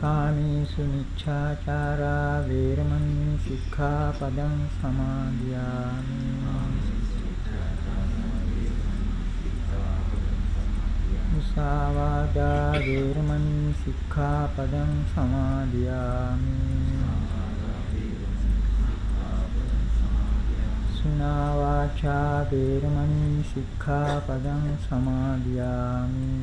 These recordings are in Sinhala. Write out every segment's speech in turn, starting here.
කාමීසු මිච්ඡාචාරා වේරමණී සික්ඛාපදං සමාදියාමි। මුසාවාදා වේරමණී සික්ඛාපදං සමාදියාමි। සුනා වාචා වේරමණී සික්ඛාපදං සමාදියාමි।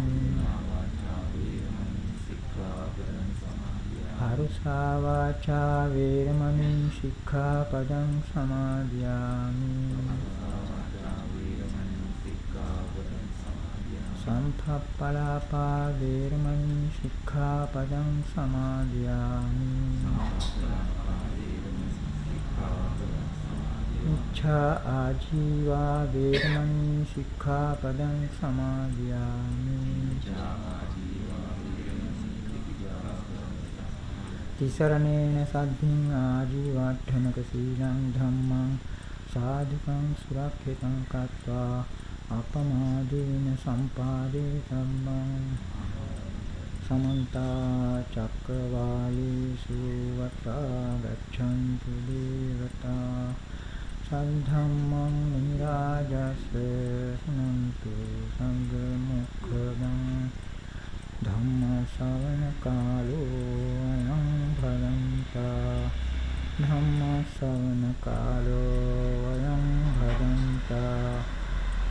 අරුසා වාචා වේරමණී සික්ඛාපදං සමාදියාමි. සම්පප්පලාපා වේරමණී සික්ඛාපදං සමාදියාමි. මිච්ඡා ආජීවා වේරමණී සික්ඛාපදං සමාදියාමි. තිසරණේන සද්ධින් ආජීවට්ඨනක සීලං ධම්මං සාධුකං සුරක්ෂිතං කତ୍වා අපමාදීන සම්පාදේ සම්මං සමන්ත චක්කවාලීසු වත්තා ගච්ඡන්තු දේවතා සද්ධම්මං නිරාජස් සුනන්තු සංඝ මුඛදං ධම්ම ශ්‍රවණ කාලෝ අයං භදන්තා ධම්ම ශ්‍රවණ කාලෝ අයං භදන්තා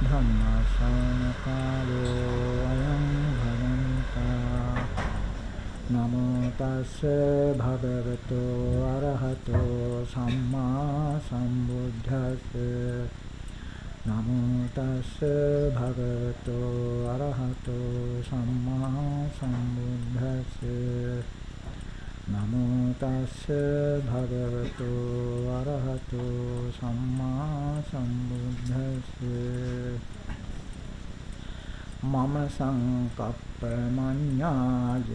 ධම්ම ශ්‍රවණ කාලෝ අයං භදන්තා නමෝ තස්ස භගවතෝ අරහතෝ සම්මා සම්බුද්දස්ස නමෝ තස්ස භගවතෝ අරහතෝ සම්මා සම්බුද්දස්ස නමෝ තස්ස භගවතෝ අරහතෝ සම්මා සම්බුද්දස්ස මම සංකප්ප මඤ්ඤාය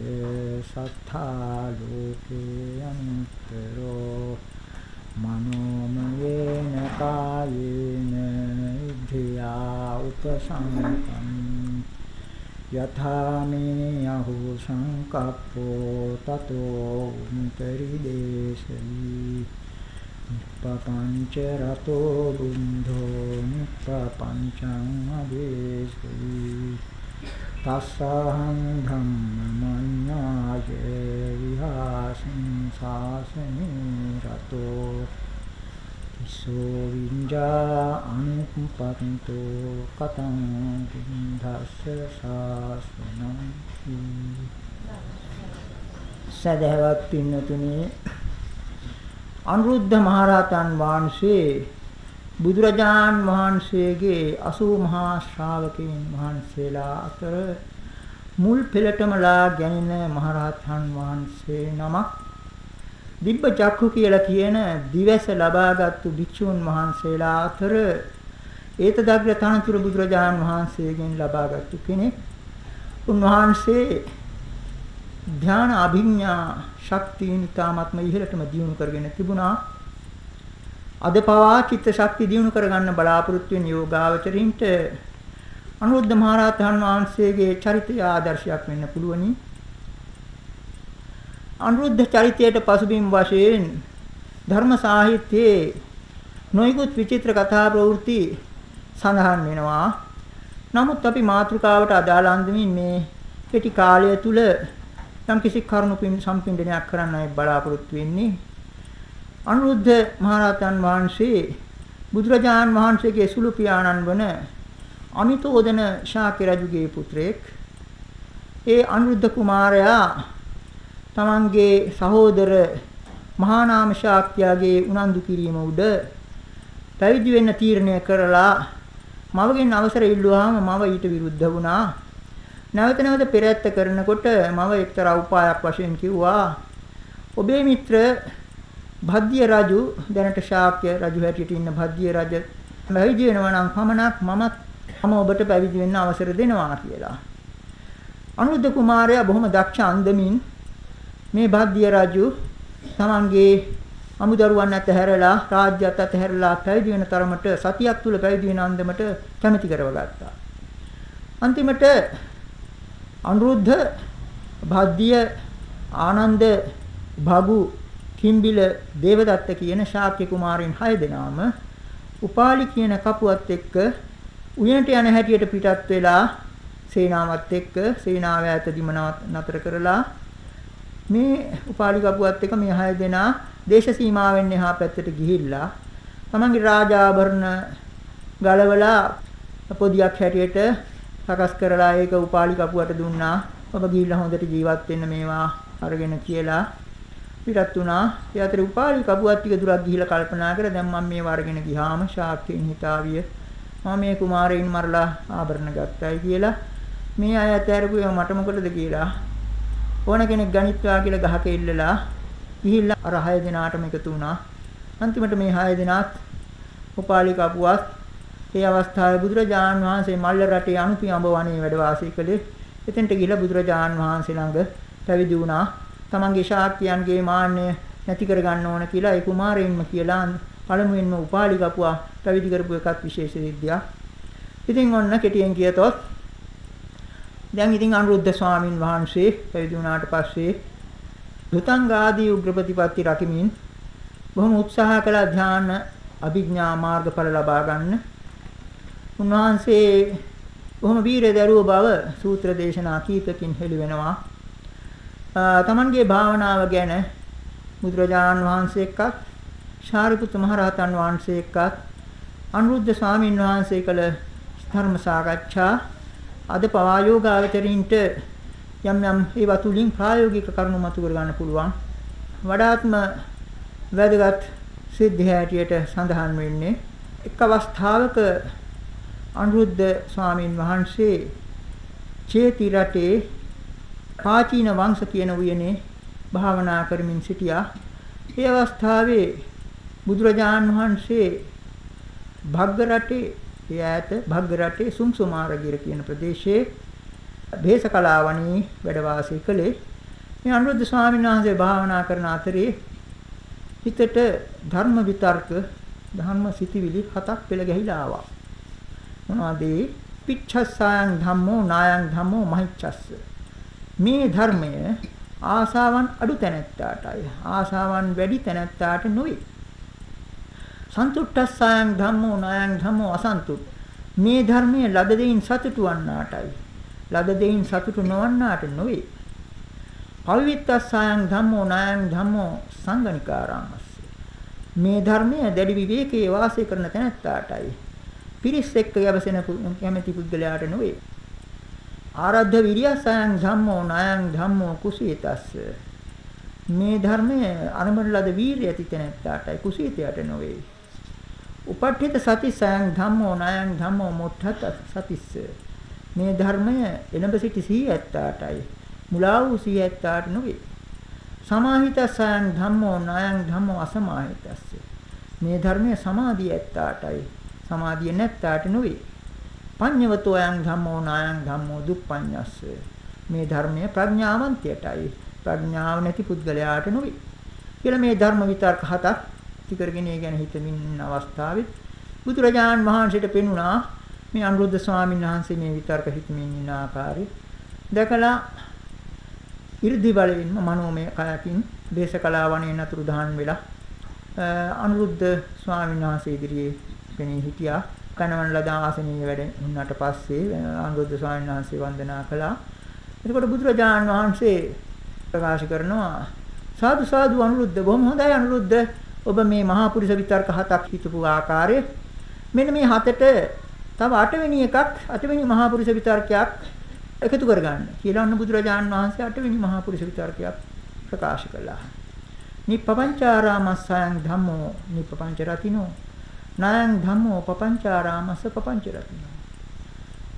සත්තා ලෝකේ අන්තරෝ මනෝමයේන කායේන ඉද්ධියා උපසංකම් යථා මේ අහෝ සංකප්පෝ තතෝ උන්තරිදේශී පපංච රතෝ බුද්ධෝ නිප්පංචං අදේශී තස්සහං ධම්මඤ්ඤාය විහාසින් සාසනේ රතෝ සෝ විඤ්ඤා අනුපපන්තෝ කතං බුද්ධස්ස ශාසනං සදහවත් පින්නතුනි අනුරුද්ධ මහරහතන් වහන්සේ බුදුරජාන් වහන්සේගේ 80 මහා ශ්‍රාවකයන් වහන්සේලා අතර මුල් පෙළටමලා ගැනින මහරහතන් වහන්සේ නමක් දිබ්බ චක්කු කියලා කියන දිවස ලබාගත්තු භික්ෂුන් වහන්සේලා අතර ඒතදග්‍ර තනතුරු බුදුරජාන් වහන්සේගෙන් ලබාගත්තු කෙනෙක්. උන්වහන්සේ ධ්‍යාන අභිඥා ශක්තියින් තාමත්ම ඉහළටම දියුණු කරගෙන තිබුණා. අද පවා චිත්ත ශක්තිය දියුණු කරගන්න බලාපොරොත්තු වෙන යෝගාවචරින්ට අනුරුද්ධ මහරහතන් වහන්සේගේ චරිතය ආදර්ශයක් වෙන්න පුළුවනි. අනුරුද්ධ චරිතයට පසුබිම් වශයෙන් ධර්ම සාහිත්‍යයේ නොයිකුත් විචිත්‍ර කතා ප්‍රවෘත්ති සඳහන් වෙනවා. නමුත් අපි මාතෘකාවට අදාළ අන්දමින් මේ කෙටි කාලය තුල යම් කිසි කරුණු සම්පින්දනයක් කරන්නයි බලාපොරොත්තු වෙන්නේ. අනුරුද්ධ මහරහතන් වහන්සේ බුදුරජාන් වහන්සේගේ සුළු පියාණන් වන අමිතෝදන ශාක්‍ය රජුගේ පුත්‍රයෙක්. ඒ අනුරුද්ධ කුමාරයා තමන්ගේ සහෝදර මහානාම ශාක්‍යයාගේ උනන්දු කිරීම උඩ පැවිදි වෙන්න තීරණය කරලා මවගෙන් අවසර ඉල්ලුවාම මව ඊට විරුද්ධ වුණා. නැවත නැවත පෙරැත්ත කරනකොට මව එක්තරා උපායක් වශයෙන් කිව්වා ඔබේ මිත්‍ර භද්දිය රජු දැනට ශාක්‍ය රජු හැටියට ඉන්න භද්දිය රජ පැවිදි වෙනවා නම් පමණක් මමත් මම ඔබට පැවිදි වෙන්න අවසර දෙනවා කියලා. අනුරුද්ධ කුමාරයා බොහොම දක්ෂ අන්දමින් මේ භද්දිය රජු තමන්ගේ අමුදරුවන් අතහැරලා රාජ්‍යත් අතහැරලා පැවිදි වෙන තරමට සතියක් තුල පැවිදි වෙන අන්දමට කැමැති කරවගත්තා. අන්තිමට අනුරුද්ධ භද්දිය ආනන්ද භගු කිම්බිල දේවදත්ත කියන ශාක්‍ය කුමාරයන් 6 දෙනාම උපාලි කියන කපුවත් එක්ක උයනට යන හැටියට පිටත් වෙලා සේනාවත් එක්ක සේනාව ඈත දිමනවත් නතර කරලා මේ උපාලි කපුවත් එක්ක මේ 6 දෙනා දේශ සීමාවෙන් එහා පැත්තට ගිහිල්ලා තමන්ගේ රාජාභරණ ගලවලා පොදියක් හැටියට සකස් කරලා ඒක උපාලි කපුවට දුන්නා. ඔබ ගිහිල්ලා හොඳට ජීවත් වෙන්න මේවා අරගෙන කියලා පිටත් වුණා. ඒ අතරේ උපාලි කපුවත් ටික දුරක් ගිහිල්ලා කල්පනා කර දැන් මම මේව අරගෙන ගියාම ශාක්‍යයන් හිතාවිය මම මේ කුමාරයින් මරලා ආභරණ ගත්තයි කියලා මේ අය ඇතහැරපුවා මට මොකටද කියලා ඕන කෙනෙක් ගණිත්වා කියලා ගහක ඉල්ලලා ගිහිල්ලා අර හය දෙනාටම එකතු වුණා. අන්තිමට මේ හය දෙනාත් උපාලි කපුවත් ඒ අවස්ථාවේ බුදුරජාන් වහන්සේ මල්ල රටේ අනුපි අඹ වනයේ වැඩ වාසය කළේ. එතෙන්ට ගිහිල්ලා බුදුරජාන් වහන්සේ ළඟ පැවිදි වුණා. තමන්ගේ ශාක්‍යයන්ගේ මාන්නය නැති කරගන්න ඕන කියලා ඒ කුමාරයින්ම කියලා පළමුවෙන්ම උපාලි කපුවා පැවිදි කරපු එකත් විශේෂ සිද්ධියක්. ඉතින් ඔන්න කෙටියෙන් කියතොත් දැන් ඉතින් අනුරුද්ධ ස්වාමින් වහන්සේ පැවිදි වුණාට පස්සේ දුතංගාදී උග්‍ර ප්‍රතිපatti රකිමින් බොහොම උත්සාහ කළ ධ්‍යාන අභිඥා මාර්ගඵල ලබා ගන්න උන්වහන්සේ බොහොම වීරිය දරුව බව සූත්‍ර දේශනා කීපකින් හෙළි වෙනවා. තමන්ගේ භාවනාව ගැන බුදුරජාන් වහන්සේ එක්කත් ශාරිපුත්ත මහරහතන් වහන්සේ එක්කත් අනුරුද්ධ ස්වාමීන් වහන්සේ කළ ධර්ම සාකච්ඡා අද පවා යෝගාවචරින්ට යම් යම් ඒවා තුලින් ප්‍රායෝගික කරුණු මතු කර ගන්න පුළුවන්. වඩාත්ම වැදගත් සිද්ධිය හැටියට සඳහන් වෙන්නේ එක් අවස්ථාවක අනුරුද්ධ ස්වාමීන් වහන්සේ චේති රටේ පාචීන වංශ කියන උයනේ භාවනා කරමින් සිටියා. ඒ අවස්ථාවේ බුදුරජාන් වහන්සේ භග්ග රටේ ඈත භග්ග රටේ සුම්සුමාරගිර කියන ප්‍රදේශයේ භේසකලාවණී වැඩ වාසය කළේ. මේ අනුරුද්ධ ස්වාමීන් වහන්සේ භාවනා කරන අතරේ හිතට ධර්ම විතර්ක ධර්ම සිතිවිලි හතක් පෙළ ගැහිලා ආවා. මොනවද පිච්ඡස්සයන් ධම්මෝ නායන් ධම්මෝ මහිච්ඡස්ස. මේ ධර්මය ආසාවන් අඩු තැනැත්තාටයි. ආසාවන් වැඩි තැනැත්තාට නොවේ. සන්තුට්ඨස්සයන් ධම්මෝ නායන් ධම්මෝ අසන්තුට් මේ ධර්මයේ ලද දෙයින් සතුටු වන්නාටයි ලද දෙයින් සතුටු නොවන්නාට නොවේ. පවිත්තස්සයන් ධම්මෝ නායං ධම්මෝ සංගනිකාරාමස්ස. මේ ධර්මය දැඩි විවේකයේ වාසය කරන තැනැත්තාටයි. පිරිස් එක්ක යවසෙන කැමැති පුද්ගලයාට නොවේ. ආරද්ධ විරියසයන් ධම්මෝ නායං ධම්මෝ කුසීතස්ස. මේ ධර්මයේ අනුමත ලද වීරිය ඇති තැනැත්තාටයි කුසීතයට නොවේ. උපට්ඨිත සතිසයන් ධම්මෝ නයන් ධම්මෝ මොට්ඨත් සතිස්ස. මේ ධර්මය එළඹ සිටි සීයත්තාටයි මුලා වූ සීයත්තාට නොවේ. සමාහිතසයන් ධම්මෝ නයන් ධම්මෝ අසමාහිතස්ස. මේ ධර්මය සමාධිය ඇත්තාටයි සමාධිය නැත්තාට නොවේ. පඤ්ඤවතෝ යං ධම්මෝ නායං ධම්මෝ දුප්පඤ්ඤස්ස මේ ධර්මය ප්‍රඥාවන්තයටයි ප්‍රඥාව නැති පුද්ගලයාට නොවේ කියලා මේ ධර්ම විතර්ක හතක් ටිකරගෙන ඒ ගැන හිතමින් ඉන්න අවස්ථාවෙත් බුදුරජාණන් වහන්සේට පෙනුණා මේ අනුරුද්ධ ස්වාමීන් වහන්සේ මේ විතර්ක හිතමින් ඉන්න ආකාරය. දැකලා 이르දි බලයෙන්ම මනෝමය කයකින් දේශකලා වණේ නතුරු දහන් වෙලා අනුරුද්ධ ස්වාමීන් වහන්සේ ඉදිරියේ පෙනී හිටියා. කනවන ලද ආසනීය වැඩ උන්නට පස්සේ අනුරුද්ධ ස්වාමීන් වහන්සේ වන්දනා කළා. එතකොට බුදුරජාණන් වහන්සේ ප්‍රකාශ කරනවා සාදු සාදු අනුරුද්ධ බොහොම හොඳයි අනුරුද්ධ. ඔබ මේ මහා පුරිස විතර්ක හතක් හිතපු ආකාරය මෙන්න මේ හතට තව අටවෙනි එකක් අටවෙනි මහා පුරිස විතර්කයක් එකතු කරගන්න කියලා අන්න බුදුරජාන් වහන්සේ අටවෙනි මහා පුරිස විතර්කයක් ප්‍රකාශ කළා. නිප්පංචාරාමස්සයන් ධම්මෝ නිප්පංච රතිනෝ නයන් ධම්මෝ පපංචාරාමස පපංච රතිනෝ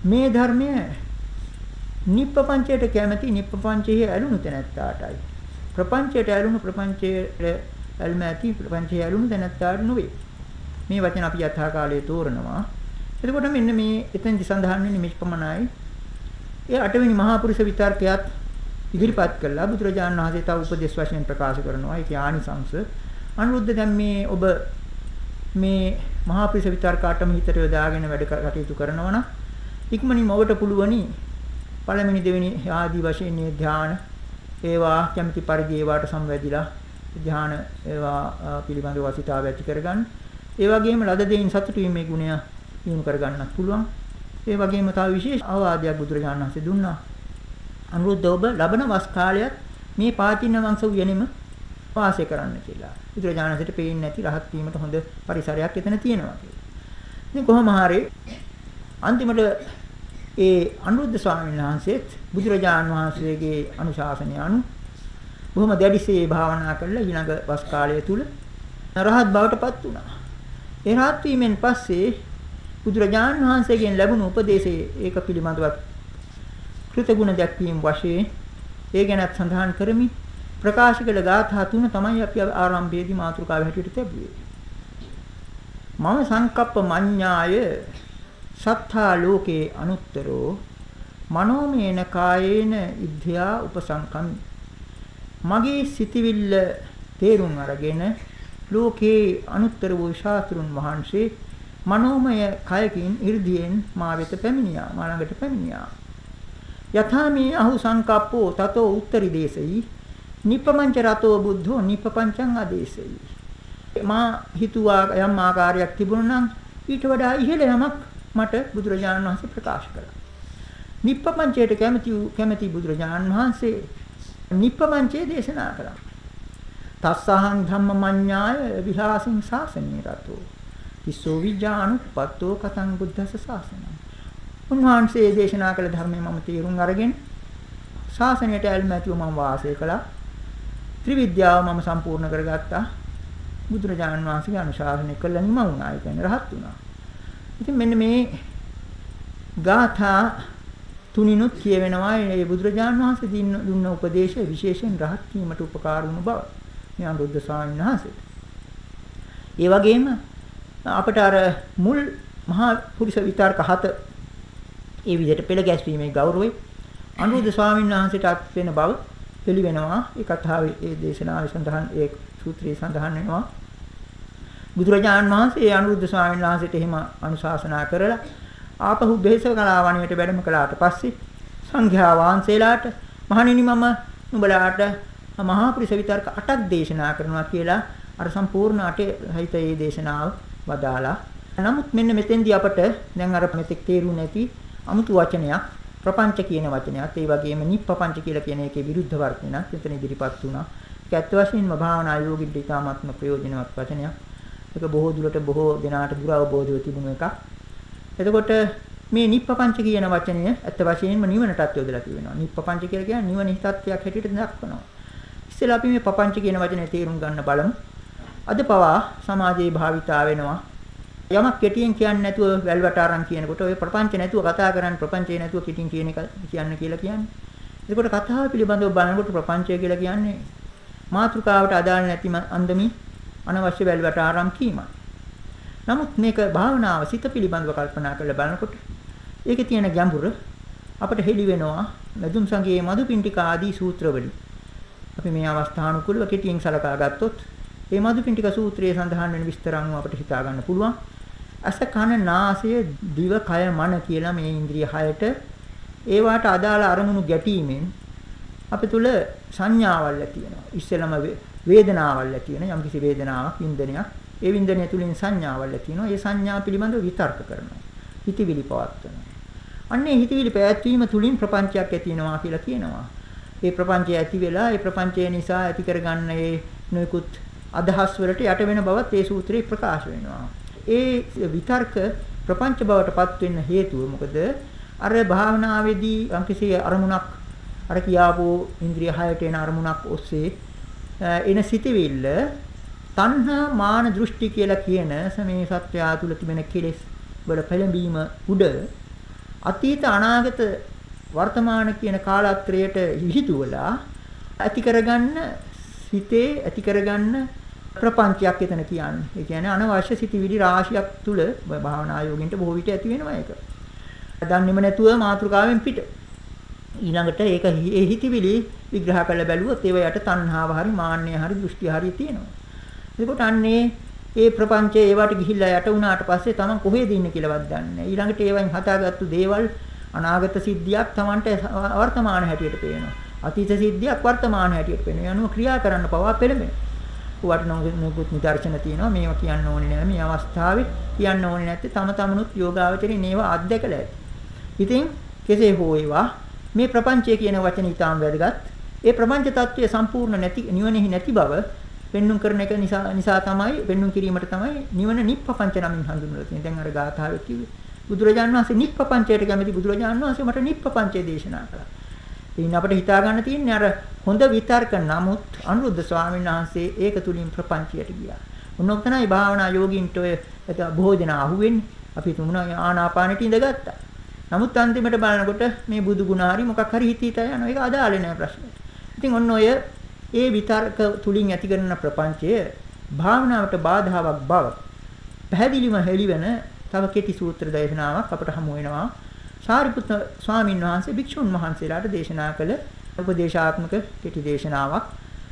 මේ ධර්මය නිප්පංචයට කැමැති නිප්පංචයේ ඇලුණු තැනැත්තාටයි ප්‍රපංචයට ඇලුණු ප්‍රපංචයේ ඇල්ම ඇති ප්‍රපංචයේ ඇලුණු තැනැත්තාට නෙවෙයි මේ වචන අපි යථා කාලයේ තෝරනවා. එතකොට මෙන්න මේ එතෙන්දි සඳහන් වෙන්නේ මෙච්පමණයි ඒ අටවෙනි මහා පුරුෂ විතර්කයත් ඉදිරිපත් කළා. බුදුරජාණන් වහන්සේ තව උපදේශ වශයෙන් ප්‍රකාශ කරනවා. ඒකේ ආනිසංශ. අනුරුද්ධ දැන් මේ ඔබ මේ මහා පිරිස විතර්කාටම හිතට යොදාගෙන වැඩ කටයුතු කරනවා නම් ඉක්මනින් ඔබට පුළුවනි පළවෙනි දෙවෙනි ආදී වශයෙන් මේ ධාන ඒවා කැමැති පරිදි ඒවාට සම්වැදිලා ධාන ඒවා පිළිබඳව වසිතාව ඇති කරගන්න. ඒ වගේම ලද දෙයින් සතුටු වීමේ ගුණය දිනු කරගන්නත් පුළුවන්. ඒ වගේම තව විශේෂ අවවාදයක් බුදුරජාණන් වහන්සේ දුන්නා. අනුරුද්ධ ඔබ ලබන වස් කාලයත් මේ පාචින්න වංශ උයනෙම වාසය කරන්න කියලා. බුදුරජාණන්සේට පේන්නේ නැති රහත් වීමට හොඳ පරිසරයක් එතන තියෙනවා කියලා. ඉතින් කොහොම හරි අන්තිමට ඒ අනුරුද්ධ ස්වාමීන් වහන්සේත් බුදුරජාණන් වහන්සේගේ අනුශාසනය අනුව බොහොම දැඩිසේ භාවනා කරලා ඊළඟ වස් කාලය තුල රහත් බවට පත් වුණා. ඒ රහත් වීමෙන් පස්සේ බුදුරජාණන් වහන්සේගෙන් ලැබුණු උපදේශයේ ඒක පිළිබඳව කෘතගුණ දැක්වීම වශයෙන් ඒ ගැනත් සඳහන් කරමි. ප්‍රකාශ කළ ගාථා තුන තමයි අපි ආරම්භයේදී මාතෘකාව හැටියට තිබුවේ. මම සංකප්ප මඤ්ඤාය සත්තා ලෝකේ අනුත්තරෝ මනෝමේන කායේන ඉද්ධා උපසංකම් මගේ සිටිවිල්ල තේරුම් අරගෙන ලෝකේ අනුත්තර වූ ශාස්ත්‍රුන් වහන්සේ මනෝමය කයකින් 이르දියෙන් මා වෙත පැමිණියා මා ළඟට පැමිණියා යථාමී අහු සංකප්පෝ තතෝ උත්තරි දේශයි නිප්පමංච රතෝ බුද්ධෝ නිප්පපංචං ආදේශයි. මා හිතුවා යම් ආකාරයක් තිබුණා නම් ඊට වඩා ඉහළ යමක් මට බුදුරජාණන් වහන්සේ ප්‍රකාශ කළා. නිප්පමංචයට කැමති කැමති බුදුරජාණන් වහන්සේ නිප්පමංචයේ දේශනා කළා. තස්සහං ධම්මමඤ්ඤාය විලාසින් ශාසනී රතෝ. තිස්සෝ විඥානුප්පත්තෝ කතං බුද්දස්ස ශාසනං. උන්වහන්සේ දේශනා කළ ධර්මය මම තේරුම් අරගෙන ශාසනයට ඇල්ම ඇතිව මම වාසය කළා. ත්‍රිවිද්‍යාව මම සම්පූර්ණ කරගත්තා. බුදුරජාණන් වහන්සේගේ අනුශාසනය කළ නිම වුණා. ඒ කියන්නේ රහත් වුණා. ඉතින් මෙන්න මේ ගාථා තුනිනුත් කියවෙනවා මේ බුදුරජාණන් වහන්සේ දුන්න උපදේශ විශේෂයෙන් රහත් වීමට උපකාර වුණු බව. මේ අනුරුද්ධ ස්වාමීන් වහන්සේට. ඒ වගේම අපට අර මුල් මහා පුරුෂ විතර්ක හත ඒ විදිහට පෙළ ගැස්වීමේ ගෞරවය අනුරුද්ධ ස්වාමීන් වහන්සේට අත් වෙන බව පිළිවෙනවා ඒ කතාවේ ඒ දේශනාවේ සඳහන් ඒ සූත්‍රයේ සඳහන් වෙනවා බුදුරජාණන් වහන්සේ අනුරුද්ධ ස්වාමීන් වහන්සේට එහෙම අනුශාසනා කරලා ආපහු බෙහෙස කලාවණියට වැඩම කළාට පස්සේ සංඝයා වහන්සේලාට මහණෙනි මම නුඹලාට මහා පුරිස විතර්ක 8ක් දේශනා කරනවා කියලා අර සම්පූර්ණ අටේ හිත ඒ දේශනාව වදාලා නමුත් මෙන්න මෙතෙන්දී අපට දැන් අර මෙතෙක් තේරුම් නැති අමුතු වචනයක් ප්‍රපංච කියන වචනයත් ඒ වගේම නිප්පපංච කියලා කියන එකේ විරුද්ධ වර්තනයක් එතන ඉදිරිපත් වුණා. ඒක ඇත්ත වශයෙන්ම භාවනා යෝගින්ට ඉතාමත්ම ප්‍රයෝජනවත් වචනයක්. ඒක බොහෝ දුරට බොහෝ දෙනාට දුර අවබෝධව තිබුණු එකක්. එතකොට මේ නිප්පපංච කියන වචනය ඇත්ත වශයෙන්ම නිවනටත් යොදලා තියෙනවා. නිප්පපංච කියලා කියන්නේ නිවන හිතත්වයක් හැටියට දක්වනවා. ඉස්සෙල්ලා අපි මේ පපංච කියන වචනේ තේරුම් ගන්න බලමු. අද පවා සමාජයේ භාවිතා වෙනවා. යමක් කෙටියෙන් කියන්නේ නැතුව වැල්වට අරන් කියනකොට ඔය ප්‍රපංච නැතුව කතා කරන්නේ ප්‍රපංචේ නැතුව කෙටින් කියන එක කියන්න කියලා කියන්නේ. එතකොට කතාව පිළිබඳව බලනකොට ප්‍රපංචය කියලා කියන්නේ මාතෘකාවට අදාළ නැති අන්දමි අනවශ්‍ය වැල්වට ආරම් කීමයි. නමුත් මේක භාවනාව සිත පිළිබඳව කල්පනා කරලා බලනකොට ඒකේ තියෙන ගැඹුර අපට හෙළි වෙනවා නදුම් සංගයේ මදුපිණ්ඩික ආදී සූත්‍රවලින්. අපි මේ අවස්ථානුකූලව කෙටියෙන් සලකා ගත්තොත් මේ මදුපිණ්ඩික සූත්‍රයේ සඳහන් වෙන විස්තර අනුව අපට හිතා ගන්න පුළුවන්. අස කන නාසය දිව කය මන කියලා මේ ඉන්ද්‍රිය හයට ඒවාට අදාළ අරමුණු ගැටීමෙන් අපේ තුල සංඥාවල් ඇති වෙනවා. ඉස්සෙල්ලම වේදනාවල් ඇති වෙන යම්කිසි වේදනාවක් වින්දනයක්. ඒ වින්දනය තුලින් සංඥාවල් ඇති වෙනවා. ඒ සංඥා පිළිබඳව විතර්ක කරනවා. හිතවිලි පවත්වනවා. අන්නේ හිතවිලි පැවැත්වීම තුලින් ප්‍රපංචයක් ඇති වෙනවා කියලා කියනවා. ඒ ප්‍රපංචය ඇති වෙලා ඒ ප්‍රපංචය නිසා ඇති කරගන්න ඒ නොයෙකුත් අදහස් වලට යට වෙන බවත් ඒ සූත්‍රයේ ප්‍රකාශ වෙනවා. ඒ විතර්ක ප්‍රපංච බවටපත් වෙන්න හේතුව මොකද අර භාවනාවේදී යම්කිසි අරමුණක් අර කියාපු ඉන්ද්‍රිය හයට එන අරමුණක් ඔස්සේ එන සිටිවිල්ල තණ්හා මාන දෘෂ්ටි කියලා කියන මේ සත්‍යය තුල තිබෙන කෙලෙස් වල පෙළඹීම උඩ අතීත අනාගත වර්තමාන කියන කාලත්‍රයට විහිදුවලා ඇති කරගන්න හිතේ ඇති කරගන්න ප්‍රපංචයක් එතන කියන්නේ. ඒ කියන්නේ අනවශ්‍ය සිතිවිලි රාශියක් තුල භාවනා යෝගින්ට බොහෝ විට ඇති වෙනවා ඒක. දන්නේම නැතුව මාතෘකාවෙන් පිට. ඊළඟට ඒක ඒ හිතිවිලි විග්‍රහ කරලා බැලුවොත් ඒව යට තණ්හාව හරි මාන්නය හරි දෘෂ්ටි හරි තියෙනවා. එතකොට අන්නේ ඒ ප්‍රපංචයේ ඒවට ගිහිල්ලා යට වුණාට පස්සේ තමන් කොහෙද ඉන්නේ කියලාවත් දන්නේ නැහැ. ඊළඟට ඒවෙන් හදාගත්තු දේවල් අනාගත සිද්ධියක් තමන්ට වර්තමාන හැටියට පේනවා. අතීත සිද්ධියක් වර්තමාන හැටියට පේනවා. යනුව ක්‍රියා කරන්න පවා පෙළඹෙනවා. වට නොගුත් නිදර්ශන තියෙනවා මේවා කියන්න ඕනේ නෑ මේ අවස්ථාවේ කියන්න ඕනේ නැත්තේ තම තමනුත් යෝගාවචරේ නේවා අත්දැකලා ඇති. ඉතින් කෙසේ හෝ ඒවා මේ ප්‍රපංචය කියන වචනේ ඊටාම් වැදගත්. ඒ ප්‍රපංච తත්වයේ සම්පූර්ණ නැති නිවනෙහි නැති බව පෙන්눔 කරන එක නිසා නිසා තමයි පෙන්눔 කිරීමට තමයි නිවන නිප්පපංච නමින් හඳුන්වලා තියෙන්නේ. දැන් අර ගාථාවේ කිව්වේ බුදුරජාණන් වහන්සේ නිප්පපංචයට කැමති බුදුරජාණන් වහන්සේ මට නිප්පපංචය දේශනා කළා. ඉතින් අපිට හිතා ගන්න තියෙන්නේ අර හොඳ විතර්ක නමුත් අනුරුද්ධ ස්වාමීන් වහන්සේ ඒක තුලින් ප්‍රපංචයට ගියා. උනොක් තමයි භාවනා යෝගින්ට ඔය භෝජන අහුවෙන්නේ. අපි තුමුණ ආනාපානෙට ඉඳගත්තා. නමුත් අන්තිමට බලනකොට මේ බුදු ගුණ හරි මොකක් හරි හිතීත යනවා. ඒක අදාළ නැහැ ප්‍රශ්නෙට. ඉතින් ඔන්න ඔය ඒ විතර්ක තුලින් ඇති කරන ප්‍රපංචය භාවනාවට බාධාවක් බව පැහැදිලිව හෙළිවෙන තව කෙටි සූත්‍ර දේශනාවක් අපට හමු වෙනවා. සාරිපුත්ත ස්වාමීන් වහන්සේ භික්ෂුන් වහන්සේලාට දේශනා කළ උපදේශාත්මක කෙටි දේශනාවක්.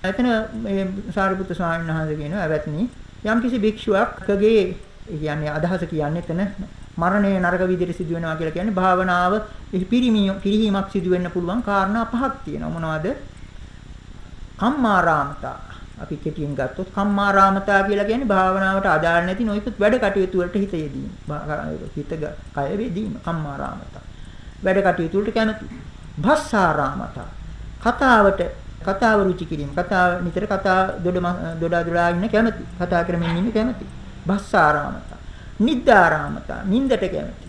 එතන මේ සාරිපුත්ත ස්වාමීන් වහන්සේ කියනවා අවත්නි යම්කිසි භික්ෂුවක්ගේ කියන්නේ අදහස කියන්නේ එතන මරණය නරක විදිහට සිදු වෙනවා කියලා කියන්නේ භාවනාව පිරිහීමක් සිදු වෙන්න පුළුවන් කාරණා පහක් තියෙනවා මොනවද? කම්මාරාමතා අපි කෙටියෙන් ගත්තොත් කම්මාරාමතා කියලා කියන්නේ භාවනාවට අදාළ නැති නොයෙකුත් වැඩ කටයුතු වලට හිත යෙදීම. හිත කය වේදීම කම්මාරාමතා. වැඩ කටයුතු වලට කැමති. භස්සාරාමතා. කතාවට කතාව රුචි කිරීම. කතාව නිතර කතා දොඩ දොඩා දොඩා ඉන්න කැමති. කතා කරමින් ඉන්න කැමති. භස්සාරාමතා. නිද්දාරාමතා. නින්දට කැමති.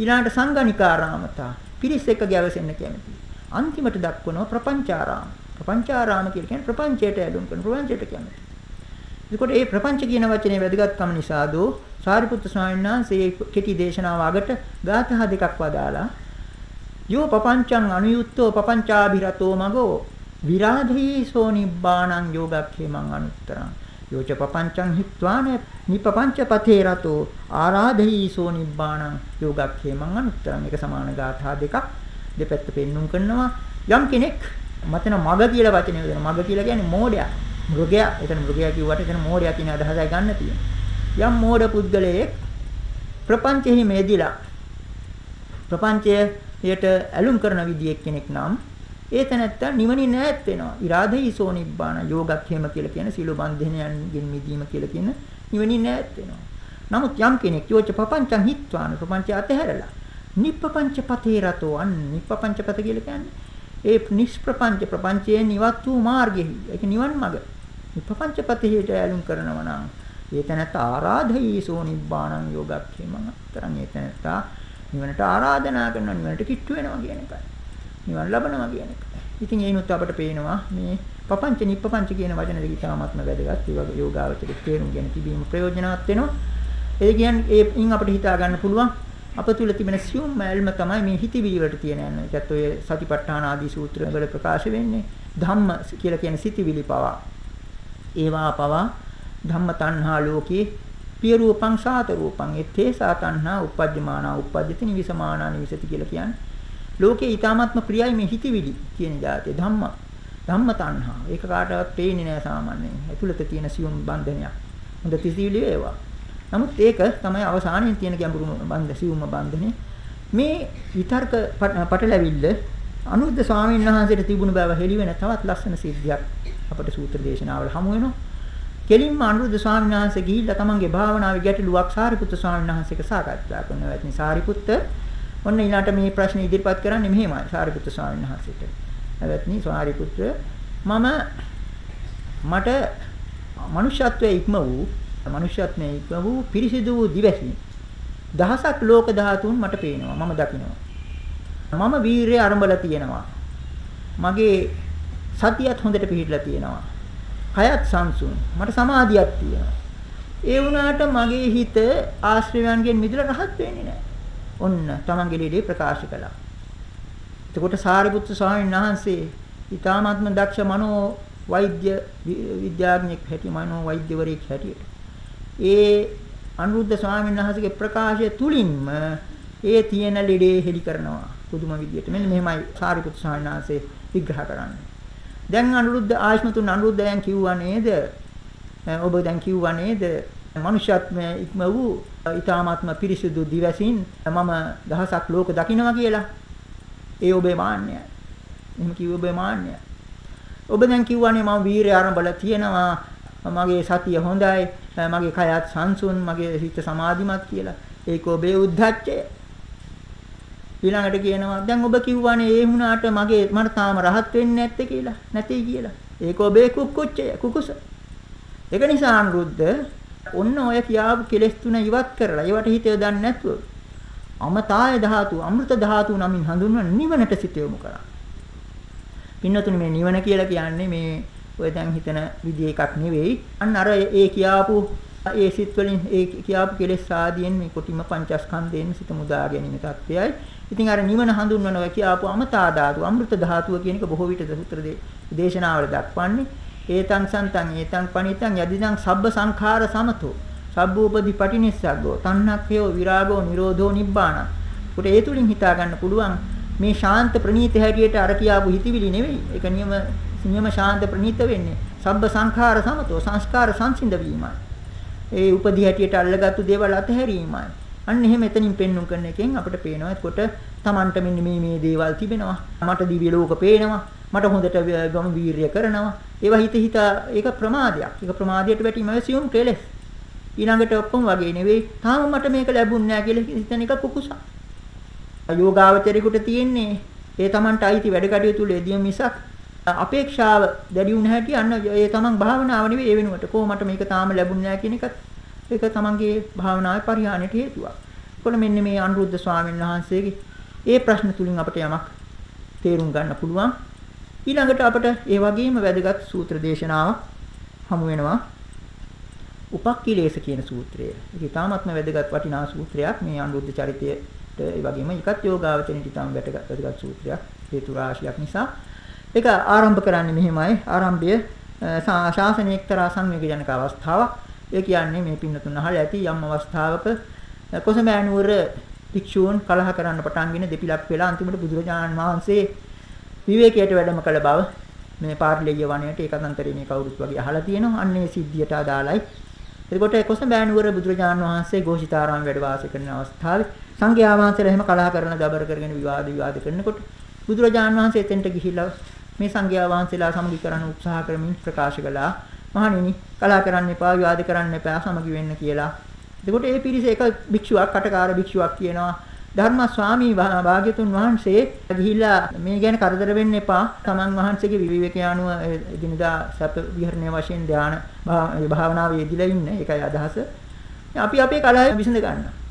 ඊළාට සංගණිකාරාමතා. පිරිස් එක්ක ගැවසෙන්න කැමති. අන්තිමට දක්වනවා ප්‍රපංචාරාම. ප්‍රපංචාරාම කියලා කියන්නේ ප්‍රපංචයට ඇලුම් කරන ප්‍රපංචයට කියන්නේ. එතකොට මේ ප්‍රපංච කියන වචනේ වැදගත්කම නිසා දෝ සාරිපුත්‍ර ස්වාමීන් වහන්සේ කෙටි දේශනාව අගට ගාථා දෙකක් වදාලා යෝ පපංචං අනුයුක්තෝ පපංචාභිරතෝ මගෝ විරාධීසෝ නිබ්බාණං යෝගක්ඛේමං අනුත්තරං. යෝච පපංචං හිත්වාන නිපපංච පතේ රතෝ ආරාධීසෝ නිබ්බාණං යෝගක්ඛේමං අනුත්තරං. එක සමාන ගාථා දෙකක් දෙපැත්ත පෙන්눔 කරනවා. යම් කෙනෙක් මතන මග කියලා වචනේ යොදන මග කියලා කියන්නේ මෝඩයා මෘගයා එතන මෘගයා කිව්වට එතන මෝඩයා කියන අදහසයි ගන්න තියෙන්නේ යම් මෝඩ පුද්ගලයෙක් ප්‍රපංචෙහි මේදිලා ප්‍රපංචයට ඇලුම් කරන විදියෙක් කෙනෙක් නම් ඒ තැනත්තා නිවනින් ඈත් වෙනවා. ඉරාදේයිසෝ නිබ්බාන යෝගක්ඛේම කියලා කියන සීල බන්ධනයන්ගෙන් මිදීම කියලා කියන නිවනින් ඈත් වෙනවා. නමුත් යම් කෙනෙක් යෝච පපංචං හිත්වාන ප්‍රපංචය අතහැරලා නිප්පපංච පතේ රතෝ අන් නිප්පපංච පත කියලා කියන්නේ ඒ නිෂ්ප්‍රපංච ප්‍රපංචයෙන් නිවත් වූ මාර්ගෙහි ඒක නිවන් මඟ නිප්පංච පතේට ඇලුම් කරනවා නම් ඒ තැනට ආරාධයීසෝ නිබ්බාණං යෝගක්ඛේමං අතරන් ඒ තැනට නිවනට ආරාධනා කරනවා නිවනට කිට්ටු වෙනවා කියන එකයි. නිවන් ලබනවා කියන එක. ඉතින් ඒනොත් අපට පේනවා මේ පපංච නිප්පපංච කියන වචන දෙක ඉතාමත්ම වැදගත්. ඒ වගේ යෝගාවචරයේ තේරුම් ගැන තිබීම ප්‍රයෝජනවත් වෙනවා. ඒ කියන්නේ ඒකින් අපිට හිතා ගන්න පුළුවන් අප තුල තිබෙන සියුම් මල්ම තමයි මේ හිතවිලි වලට තියෙන යන. ඒකත් ඔය සතිපට්ඨාන ආදී සූත්‍ර වල ප්‍රකාශ වෙන්නේ. ධම්ම කියලා කියන සිතවිලි පවා. ඒවා පවා ධම්ම තණ්හා ලෝකේ පිය රූපං සාත රූපං එත්තේ සාතණ්හා උපජ්ජමානා උපජ්ජති නිවිසමානා නිවිසති කියලා කියන්නේ. ලෝකේ ඊ타ත්ම ප්‍රියයි මේ හිතවිලි කියන જાතිය ධම්ම ධම්ම තණ්හා. ඒක කාටවත් පේන්නේ නෑ සාමාන්‍යයෙන්. ඇතුළත තියෙන සියුම් බන්ධනයක්. හොඳ තිසිවිලි වේවා. නමුත් ඒක තමයි අවසානයේ තියෙන ගැඹුරු බන්ධ සියුම් බන්ධනේ. මේ විතර්ක පටලැවිල්ල අනුරුද්ධ ස්වාමීන් වහන්සේට තිබුණු බව හෙළි වෙන තවත් ලස්සන සිද්ධියක් අපට සූත්‍ර දේශනාවල හමු වෙනවා. කෙලින්ම අනුරුද්ධ ස්වාමීන් වහන්සේ ගිහිල්ලා තමන්ගේ භාවනාවේ ගැටලුවක් සාරිපුත්‍ර ස්වාමීන් වහන්සේක සාකච්ඡා කරනවා. ඉතින් සාරිපුත්‍ර ඔන්න ඊළාට මේ ප්‍රශ්න ඉදිරිපත් කරන්නේ මෙහෙමයි සාරිපුත්‍ර ස්වාමීන් වහන්සේට. එවත්නි සාරිපුත්‍ර මම මට මනුෂ්‍යත්වයේ ඉක්ම වූ මනුෂ්‍යත්වයේ ඉක්ම වූ පිරිසිදු වූ දිවැසින් දහසක් ලෝක ධාතුන් මට පේනවා මම දකිනවා. මම වීරය අරඹලා තියෙනවා. මගේ සතියත් හොඳට පිහිටලා තියෙනවා. කයත් සංසුන් මට සමාධියක් තියෙනවා. ඒ වුණාට මගේ හිත ආශ්‍රයයන්ගෙන් මිදලා රහත් වෙන්නේ නැහැ. ඔන්න තමන්ගේ ලීඩේ ප්‍රකාශ කළා. එතකොට සාරිපුත්තු ස්වාමීන් වහන්සේ ඊ타මාත්ම දක්ෂ මනෝ වෛද්‍ය විද්‍යාඥයෙක් හැටි මනෝ වෛද්‍යවරයෙක් හැටියට ඒ අනුරුද්ධ ස්වාමීන් වහන්සේගේ ප්‍රකාශය තුලින්ම ඒ තියෙන ලෙඩේ හෙලි කරනවා. පුදුම විදියට. මෙන්න මෙහෙමයි සාරිපුත්තු ස්වාමීන් වහන්සේ විග්‍රහ කරන්නේ. දැන් අනුරුද්ධ ආශ්මතුන් අනුරුද්ධයන් කිව්වා නේද? ඔබ දැන් කිව්වා නේද? මනුෂ්‍යත්වයේ ඉක්ම වූ ඊ타මාත්ම පිරිසිදු දිවසින් මම දහසක් ලෝක දකින්නවා කියලා. ඒ ඔබේ මාන්නයයි. එහෙම කිව්ව ඔබේ මාන්නයයි. ඔබ දැන් කිව්වනේ මම වීරය ආරම්භල තියෙනවා. මගේ සතිය හොඳයි. මගේ කයත් සංසුන් මගේ හිත සමාධිමත් කියලා. ඒක ඔබේ උද්ධච්චය. ඊළඟට කියනවා දැන් ඔබ කිව්වනේ ඒ වුණාට මගේ මට තාම රහත් වෙන්නේ නැත්තේ කියලා නැtei කියලා. ඒක ඔබේ කුක්කුච්චය කුකුස. ඒක නිසා අනුරුද්ධ ඔන්න ඔය කියාපු කෙලෙස් තුන ඉවත් කරලා ඒවට හිත යොදන්නේ නැතුව අමතාය ධාතු අමෘත ධාතු නමින් හඳුන්වන නිවනට සිත යොමු කරා. පින්නතුනි මේ නිවන කියලා කියන්නේ මේ ඔය දැන් හිතන විදිහ එකක් නෙවෙයි. අන්න අර ඒ කියාපු ඒ සිත් වලින් ඒ කියාපු කෙලෙස් ආදීන් මේ කොටිම පංචස්කන්ධයෙන් සිත මුදා ගැනීම තත්ත්වයයි. ඉතින් අර නිවන හඳුන්වන ඔය කියාපු අමතා ධාතු අමෘත ධාතුව කියන එක බොහෝ විට සූත්‍ර දේශනාවල දක්වන්නේ. ඒතං සන්තං ඒතං පනිතං යදිදං සබ්බ සංඛාර සමතෝ සබ්බෝපදි පටිනිස්සග්ගෝ තණ්හක්ඛයෝ විරාගෝ නිරෝධෝ නිබ්බාන. උට ඒ තුලින් හිතා ගන්න පුළුවන් මේ ශාන්ත ප්‍රණීත හැටියට අර කියාපු හිතවිලි නෙවෙයි. ඒක නියම නියම ශාන්ත ප්‍රණීත වෙන්නේ. සබ්බ සංඛාර සමතෝ සංස්කාර සංසිඳ වීමයි. ඒ උපදි හැටියට අල්ලගත්තු දේවල් අතහැරීමයි. අන්න එහෙම එතනින් පෙන්눔 කරන එකෙන් අපිට පේනවා එතකොට Tamanට මෙන්න මේ මේ දේවල් තිබෙනවා. මට දිව්‍ය ලෝක පේනවා. මට හොඳට ගම වීරිය කරනවා. ඒවා හිත හිත ඒක ප්‍රමාදයක්. ඒක ප්‍රමාදයට වැටීම ඇසියුම් කෙලස්. ඊළඟට ඔක්කොම වගේ නෙවෙයි. තාම මට මේක ලැබුණ නෑ කියලා හිතන එක කුකුසක්. යෝගාවචරිකුට තියෙන්නේ ඒ Tamanට අයිති වැඩ කටයුතු වලදී මිසක් අපේක්ෂාව දැඩි වුණ හැටි අන්න ඒ Taman භාවනාව නෙවෙයි ඒ වෙනුවට කොහොමට මේක තාම ලැබුණ නෑ කියන එකත් ඒක Tamanගේ භාවනාවේ පරිහානියට හේතුවක්. ඒකල මෙන්න මේ අනුරුද්ධ ස්වාමීන් වහන්සේගේ ඒ ප්‍රශ්න තුලින් අපිට යමක් තේරුම් ගන්න පුළුවන්. ඊළඟට අපිට ඒ වගේම වැදගත් සූත්‍ර දේශනාවක් හමු වෙනවා. උපක්ඛිලේශ කියන සූත්‍රය. ඒක ඉතාමත්ම වැදගත් වටිනා සූත්‍රයක්. මේ අනුරුද්ධ චරිතයට ඒ වගේම එකත් යෝගාවචරණයට ඉතාම වැදගත් සූත්‍රයක්. හේතු රාශියක් නිසා. ඒක ආරම්භ කරන්නේ මෙහෙමයි. ආරම්භය ශාසනයේ එක්තරා සංවේගජනක අවස්ථාවක්. ඒ කියන්නේ මේ පින්නතුන් අහලා ඇති යම් අවස්ථාවක කොසමෑනුවර භික්ෂූන් කලහ කරන්න පටන්ගෙන දෙපිලක් වෙලා අන්තිමට බුදුරජාණන් වහන්සේ විවේකයට වැඩම කළ බව මේ පාර්ලිය වණයට ඒකතන්තරේ මේ කවුරුත් වගේ අහලා තියෙනවා. අන්නේ සිද්ධියට අදාළයි. එතකොට කොසඹෑනුවර බුදුරජාණන් වහන්සේ ഘോഷිතාරාම වැඩ වාසය කරන අවස්ථාවේ සංඝයා වහන්සේලා එහෙම කලහ කරන දබර කරගෙන විවාද විවාද කරනකොට බුදුරජාණන් වහන්සේ එතෙන්ට ගිහිල්ලා මේ සංඝයා වහන්සේලා සමගි කරන්න උත්සාහ කරමින් ප්‍රකාශ කළා. මහණෙනි කලහ කරන්න එපා විවාද කරන්න එපා සමගි වෙන්න කියලා. එතකොට ඒ පිරිස එක භික්ෂුවක් කටකාර භික්ෂුවක් කියනවා ධර්ම ස්වාමී භාග්‍යතුන් වහන්සේ ගිහිල්ලා මේ ගැන කරදර වෙන්න එපා. තමන් වහන්සේගේ විවිධක යනුව දිනදා සැප විහරණය වශයෙන් ධාන භාවනාවේ යෙදিলা ඉන්න. ඒකයි අදහස. අපි අපේ කලහ විසඳ ගන්න.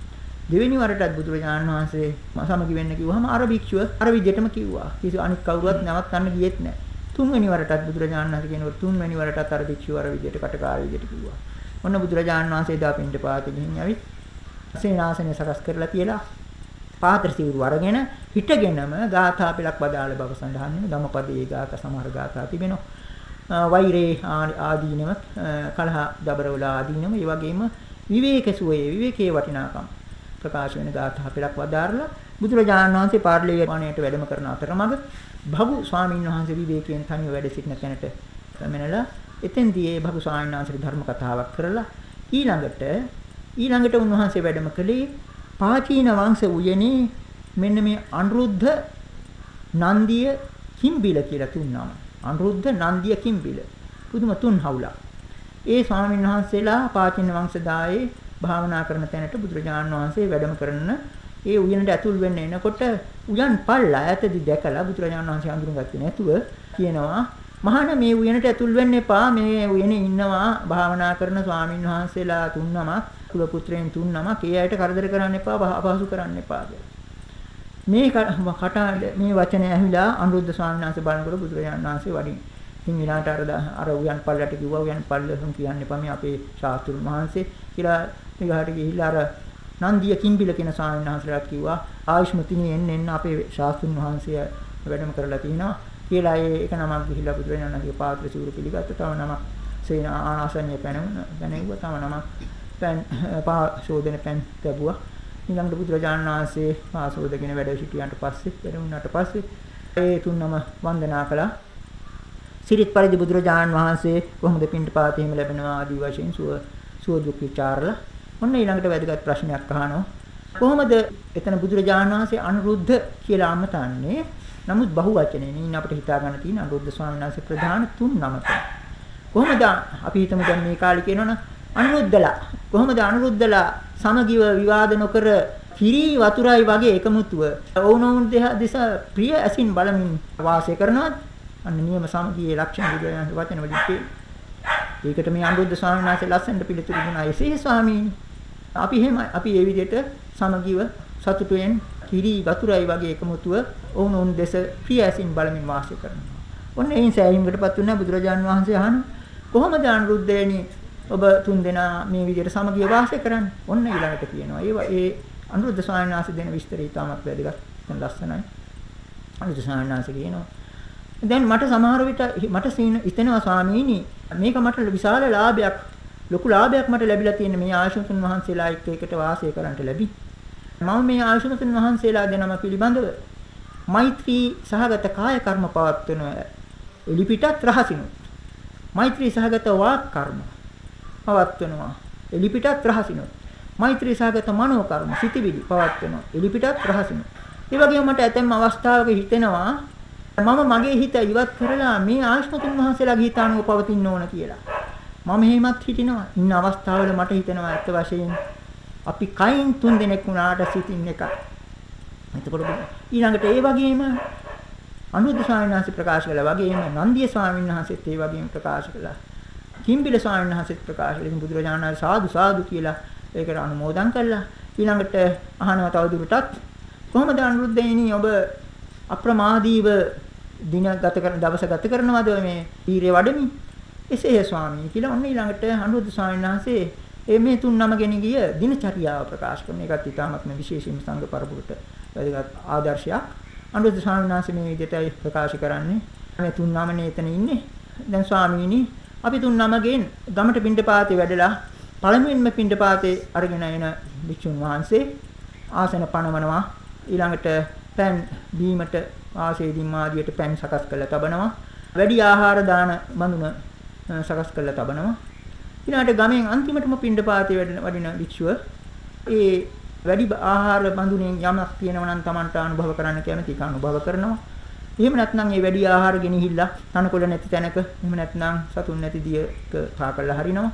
දෙවෙනි වරටත් බුදුරජාණන් වහන්සේ සමගි වෙන්න කිව්වහම අර භික්ෂුව අර විදිහටම කිව්වා. කිසි අනික් කවුරුවත් නවත්තන්න ගියෙත් නැහැ. තුන්වෙනි වරටත් බුදුරජාණන් වහන්සේ කියනකොට තුන්වෙනි වරටත් අර භික්ෂුව අර විදියට කටකාරී විදියට කිව්වා. ඔන්න බුදුරජාණන් වහන්සේ දා පින්ඩ පාත ගිහින් ඇවිත් සේනාසනය සකස් කරලා තියලා පාත්‍ර සිවුරු අරගෙන හිටගෙනම ගාථා පෙළක් බදාළ බව සඳහන් වෙන ධම්මපදයේ ගාථා සමහර ගාථා තිබෙනවා. වෛරේ ආදීනම කලහ දබරවල ආදීනම ඒ වගේම විවේක සුවේ විවේකයේ වටිනාකම් ප්‍රකාශ වෙන ගාථා පෙළක් වදාරලා බුදුරජාණන් වහන්සේ පාර්ලිමේන්තු වණයට වැඩම කරන අතරමඟ භගු ස්වාමීන් වහන්සේ විවේකයෙන් තනිව වැඩ සිටින තැනට පැමිණලා එතෙන්දී ඒ භගු ස්වාමීන් වහන්සේ ධර්ම කතාවක් කරලා ඊළඟට ඊළඟට උන්වහන්සේ වැඩම කළේ පාචීන වංශ උයනේ මෙන්න මේ අනුරුද්ධ නන්දිය කිම්බිල කියලා තුන් නම. අනුරුද්ධ නන්දිය කිම්බිල. පුදුම තුන් හවුලක්. ඒ ස්වාමීන් වහන්සේලා පාචීන වංශදායේ භාවනා කරන තැනට බුදුරජාණන් වහන්සේ වැඩම කරන ඒ උයනට ඇතුල් වෙන්න එනකොට උයන් පල්ලා ඈතදී දැකලා බුදුරජාණන් වහන්සේ හඳුනගත්තේ නැතුව කියනවා මහාන මේ උයනට ඇතුල් වෙන්න එපා. මේ උයනේ ඉන්නවා භාවනා කරන ස්වාමින් වහන්සේලා තුන්නමක් කුල පුත්‍රයන් තුන්නමක් ඒ අයට කරදර කරන්න එපා අපහසු කරන්න එපා මේ කටහඬ මේ වචනය ඇහිලා අනුරුද්ධ ස්වාමීන් වහන්සේ බලනකොට බුදුරජාණන් වහන්සේ වඩින් ඉතින් ඊළාට අර අර උයන් පල්ලට කිව්වා උයන් පල්ලෙන් කියන්න එපා මේ අපේ ශාස්ත්‍රුන් වහන්සේ කියලා ඊගාට ගිහිල්ලා අර නන්දිය කිම්බිල කියන ස්වාමීන් වහන්සේලාට කිව්වා ආයුෂ්මතිනි එන්න එන්න අපේ ශාස්ත්‍රුන් වහන්සේ වැඩම කරලා තිනවා කියලා ඒ එක නමක් ගිහිල්ලා බුදුරජාණන්ගේ පාත්‍ර සිවුරු පිළිගත්ත. තව නමක් සේන ආසඤ්ඤ පැනුන පැනෙව්වා. තව නමක් පෑන් පා ශෝධන පෑන් ලැබුවා ඊළඟට බුදුරජාණන් වහන්සේ පාසෝදගෙන වැඩ සිටියන්ට පස්සේ පෙරුණාට පස්සේ ඒ තුන්නම වන්දනා කළා. සිරිත් පරිදි බුදුරජාණන් වහන්සේ කොහොමද පින්ඩ පාතේම ලැබෙනවා ආදී වශයෙන් සුව සුව දුක් විචාරලා ඔන්න ඊළඟට වැදගත් ප්‍රශ්නයක් අහනවා. කොහොමද එතන බුදුරජාණන් වහන්සේ අනුරුද්ධ කියලා අමතන්නේ? නමුත් බහුවචනේ නින් අපිට හිතා ගන්න තියෙන අනුරුද්ධ ස්වාමීන් වහන්සේ ප්‍රධාන තුන් නමක. කොහොමද අපි හිතමු දැන් මේ කාලේ කියනවනම් අනුරුද්ධලා කොහොමද අනුරුද්ධලා සමගිව විවාද නොකර කිරි වතුරයි වගේ එකමුතුව ඔවුනොවුන් දෙස ප්‍රිය ඇසින් බලමින් වාසය කරනවාද? අන්න නියම සමගියේ ලක්ෂණ බුදුරජාණන් වචන වලින් ඒකට මේ අනුරුද්ධ ස්වාමීන් වහන්සේ ලස්සනට පිළිතුරු දුන්නා. එසේ ස්වාමීනි අපි එහෙම අපි ඒ විදිහට සමගිව සතුටුයෙන් කිරි වතුරයි වගේ එකමුතුව ඔවුන් ඔවුන් දෙස ප්‍රියසින් බලමින් වාසය කරනවා. ඔන්න ඒ සෑහීමකටපත් වුණා බුදුරජාන් වහන්සේ අහන කොහොමද අනුරුද්ධේනි ඔබ තුන් දෙනා මේ විදිහට සමගිය වාසය කරන්නේ? ඔන්න ඊළඟට කියනවා. ඒ ඒ අනුරුද්ධ ස්වාමීන් වහන්සේ දෙන විස්තරය ඉතාමත් වැදගත්. දැන් ලස්සනයි. අනුරුද්ධ ස්වාමීන් වහන්සේ කියනවා දැන් මට සමහර විට මට හිතෙනවා ස්වාමීනි මේක මට විශාල ලාභයක් ලොකු ලාභයක් මට ලැබිලා තියෙන මේ ආශුතුන් වහන්සේලා එක්ක එකට වාසය කරන්නට ලැබි. මම මේ ආශුතුන් වහන්සේලා දෙනම පිළිබඳව මෛත්‍රී සහගත කාය කර්ම පවත්වන එලිපිටත් රහසිනු. මෛත්‍රී සහගත වාක් කර්ම පවත්වනවා. එලිපිටත් රහසිනු. මෛත්‍රී සහගත මනෝ කර්ම සිටිවිලි පවත්වනවා. එලිපිටත් රහසිනු. ඒ වගේම මට ඇතැම් අවස්ථාවක හිතෙනවා මම මගේ හිත ඉවත් කරලා මේ ආශ්‍රතුන් වහන්සේලාගේ හිත අනුව පවතින්න ඕන කියලා. මම එහෙමත් හිටිනවා. ඉන්න අවස්ථාවල මට හිතෙනවා ඇත්ත වශයෙන් අපි කයින් තුන් දෙනෙක් වුණාට සිතින් එකයි. එතකොට ඊළඟට ඒ වගේම අනුරුද්ධ ස්වාමීන් වහන්සේ ප්‍රකාශ කළා වගේම නන්දිය ස්වාමීන් වහන්සේත් ඒ වගේම ප්‍රකාශ කළා. කිම්බිල ස්වාමීන් වහන්සේත් ප්‍රකාශ කළා. බුදුරජාණන් වහන්සේ සාදු සාදු කියලා ඒකට අනුමෝදන් කළා. ඊළඟට අහනවා තවදුරටත් කොහොමද අනුරුද්ධයනි ඔබ අප්‍රමාදීව දින ගත කරන දවස ගත කරනවද මේ ඊරේ වඩමින් එසේය ස්වාමී කියලා ඔන්න ඊළඟට අනුරුද්ධ ස්වාමීන් වහන්සේ ඒ මේ තුන් නම ගෙන ගිය දිනචරියාව ප්‍රකාශ කරන එකත් ඉතාමත්ම විශේෂම සංඝ පරපුරට වැදගත් ආදර්ශයක්. අනුරුද්ධ ස්වාමීන් වහන්සේ මේ විදිහටයි ප්‍රකාශ කරන්නේ. මේ තුන් නමනේ එතන ඉන්නේ. දැන් ස්වාමීනි අපි තුන් නමගෙන් ගමට පින්ඩපාතේ වැඩලා පළමුවෙන්ම පින්ඩපාතේ අරගෙන එන භික්ෂුන් වහන්සේ ආසන පනවනවා. ඊළඟට පෑන් බීමට ආශේදීම් ආදියට පෑන් සකස් කරලා තබනවා. වැඩි ආහාර දාන බඳුන සකස් කරලා තබනවා. ඊළඟට ගමෙන් අන්තිමටම පින්ඩපාතේ වඩින භික්ෂුව ඒ වැඩි ආහාර බඳුනෙන් යමක් තියෙනවා නම් Tamanට අනුභව කරන්න කැමති ඒක අනුභව කරනවා. එහෙම නැත්නම් මේ වැඩි ආහාර ගෙනහිල්ලා තනකොළ නැති තැනක එහෙම නැත්නම් සතුන් නැති දියක කා කරලා හරිනවා.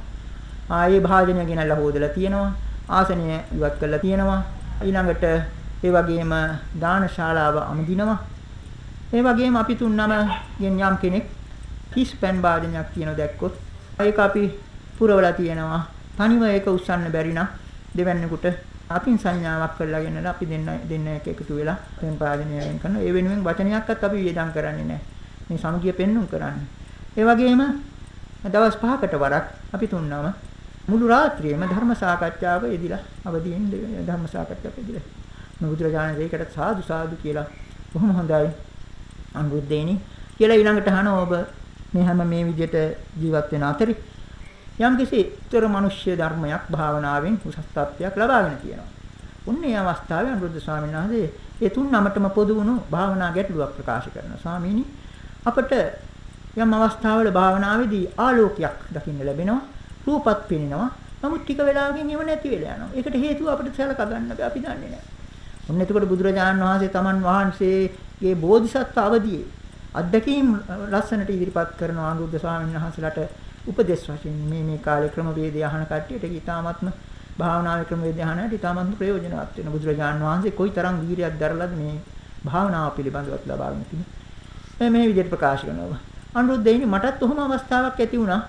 ආයේ භාජනය ගෙනල්ලා හොදලා තියෙනවා. ආසනය ඉවත් කරලා තියෙනවා. ඊළඟට ඒ වගේම දානශාලාව අමුදිනවා. ඒ වගේම අපි තුන්නම ගෙන් යම් කෙනෙක් කිස් පෑන් භාජනයක් තියෙනවා දැක්කොත් ඒක අපි පුරවලා තියෙනවා. තනිව ඒක උස්සන්න බැරි නම් දෙවැන්නෙකුට අපින් සංඥාවක් කරලා ගෙනලා අපි දෙන්න දෙන්න එක එකතු වෙලා පෑන් භාජනය වෙන් කරනවා. ඒ වෙනුවෙන් වචනයක්වත් අපි වියදම් කරන්නේ නැහැ. මේ සමගිය පෙන්눔 කරන්නේ. ඒ වගේම දවස් 5කට වරක් අපි තුන්නම මුළු රාත්‍රියේම ධර්ම සාකච්ඡාවක යෙදිලා අවදීන් ධර්ම සාකච්ඡාවක යෙදිලා බුදුරජාණන් වහන්සේකට සාදු සාදු කියලා බොහොම හොඳයි අනුරුද්ධේනි කියලා ඊළඟට අහන ඔබ මේ හැම මේ විදිහට ජීවත් වෙන අතරේ යම්කිසි උත්තර මිනිස්්‍ය ධර්මයක් භාවනාවෙන් උසස් තත්ත්වයක් ලබාගෙන තියෙනවා. උන්නේ අවස්ථාවේ අනුරුද්ධ ස්වාමීන් වහන්සේ ඒ තුන් නමටම පොදු වුණු භාවනා ගැටලුවක් ප්‍රකාශ කරනවා. ස්වාමීනි අපට යම් අවස්ථාවල භාවනාවේදී ආලෝකයක් දකින්න ලැබෙනවා. රූපත් පෙනෙනවා. නමුත් ටික වෙලාවකින් ඒව නැති වෙලා යනවා. ඒකට හේතුව අපිට සැලක ගන්න බෑ. අපි දන්නේ නැහැ. ඔන්න එතකොට බුදුරජාණන් වහන්සේ තමන් වහන්සේගේ බෝධිසත්ව අවදියේ අත්දැකීම් ලස්සනට ඉදිරිපත් කරන ආනුරුද්ධ ස්වාමීන් වහන්සේලාට උපදේශ වශයෙන් මේ මේ කාලේ ක්‍රම වේදය අහන කට්ටියට ඊටාත්ම භාවනාවේ ක්‍රම වේදය අහනට ඊටාත්ම ප්‍රයෝජනවත් වෙන බුදුරජාණන් වහන්සේ කොයිතරම් වීරියක් දරලාද මේ භාවනාව පිළිබඳව ලබාගෙන තිබෙන්නේ මේ විදිහට ප්‍රකාශ කරනවා. අනුරුද්ධයිනි මටත් ඔහොම අවස්ථාවක් ඇති වුණා.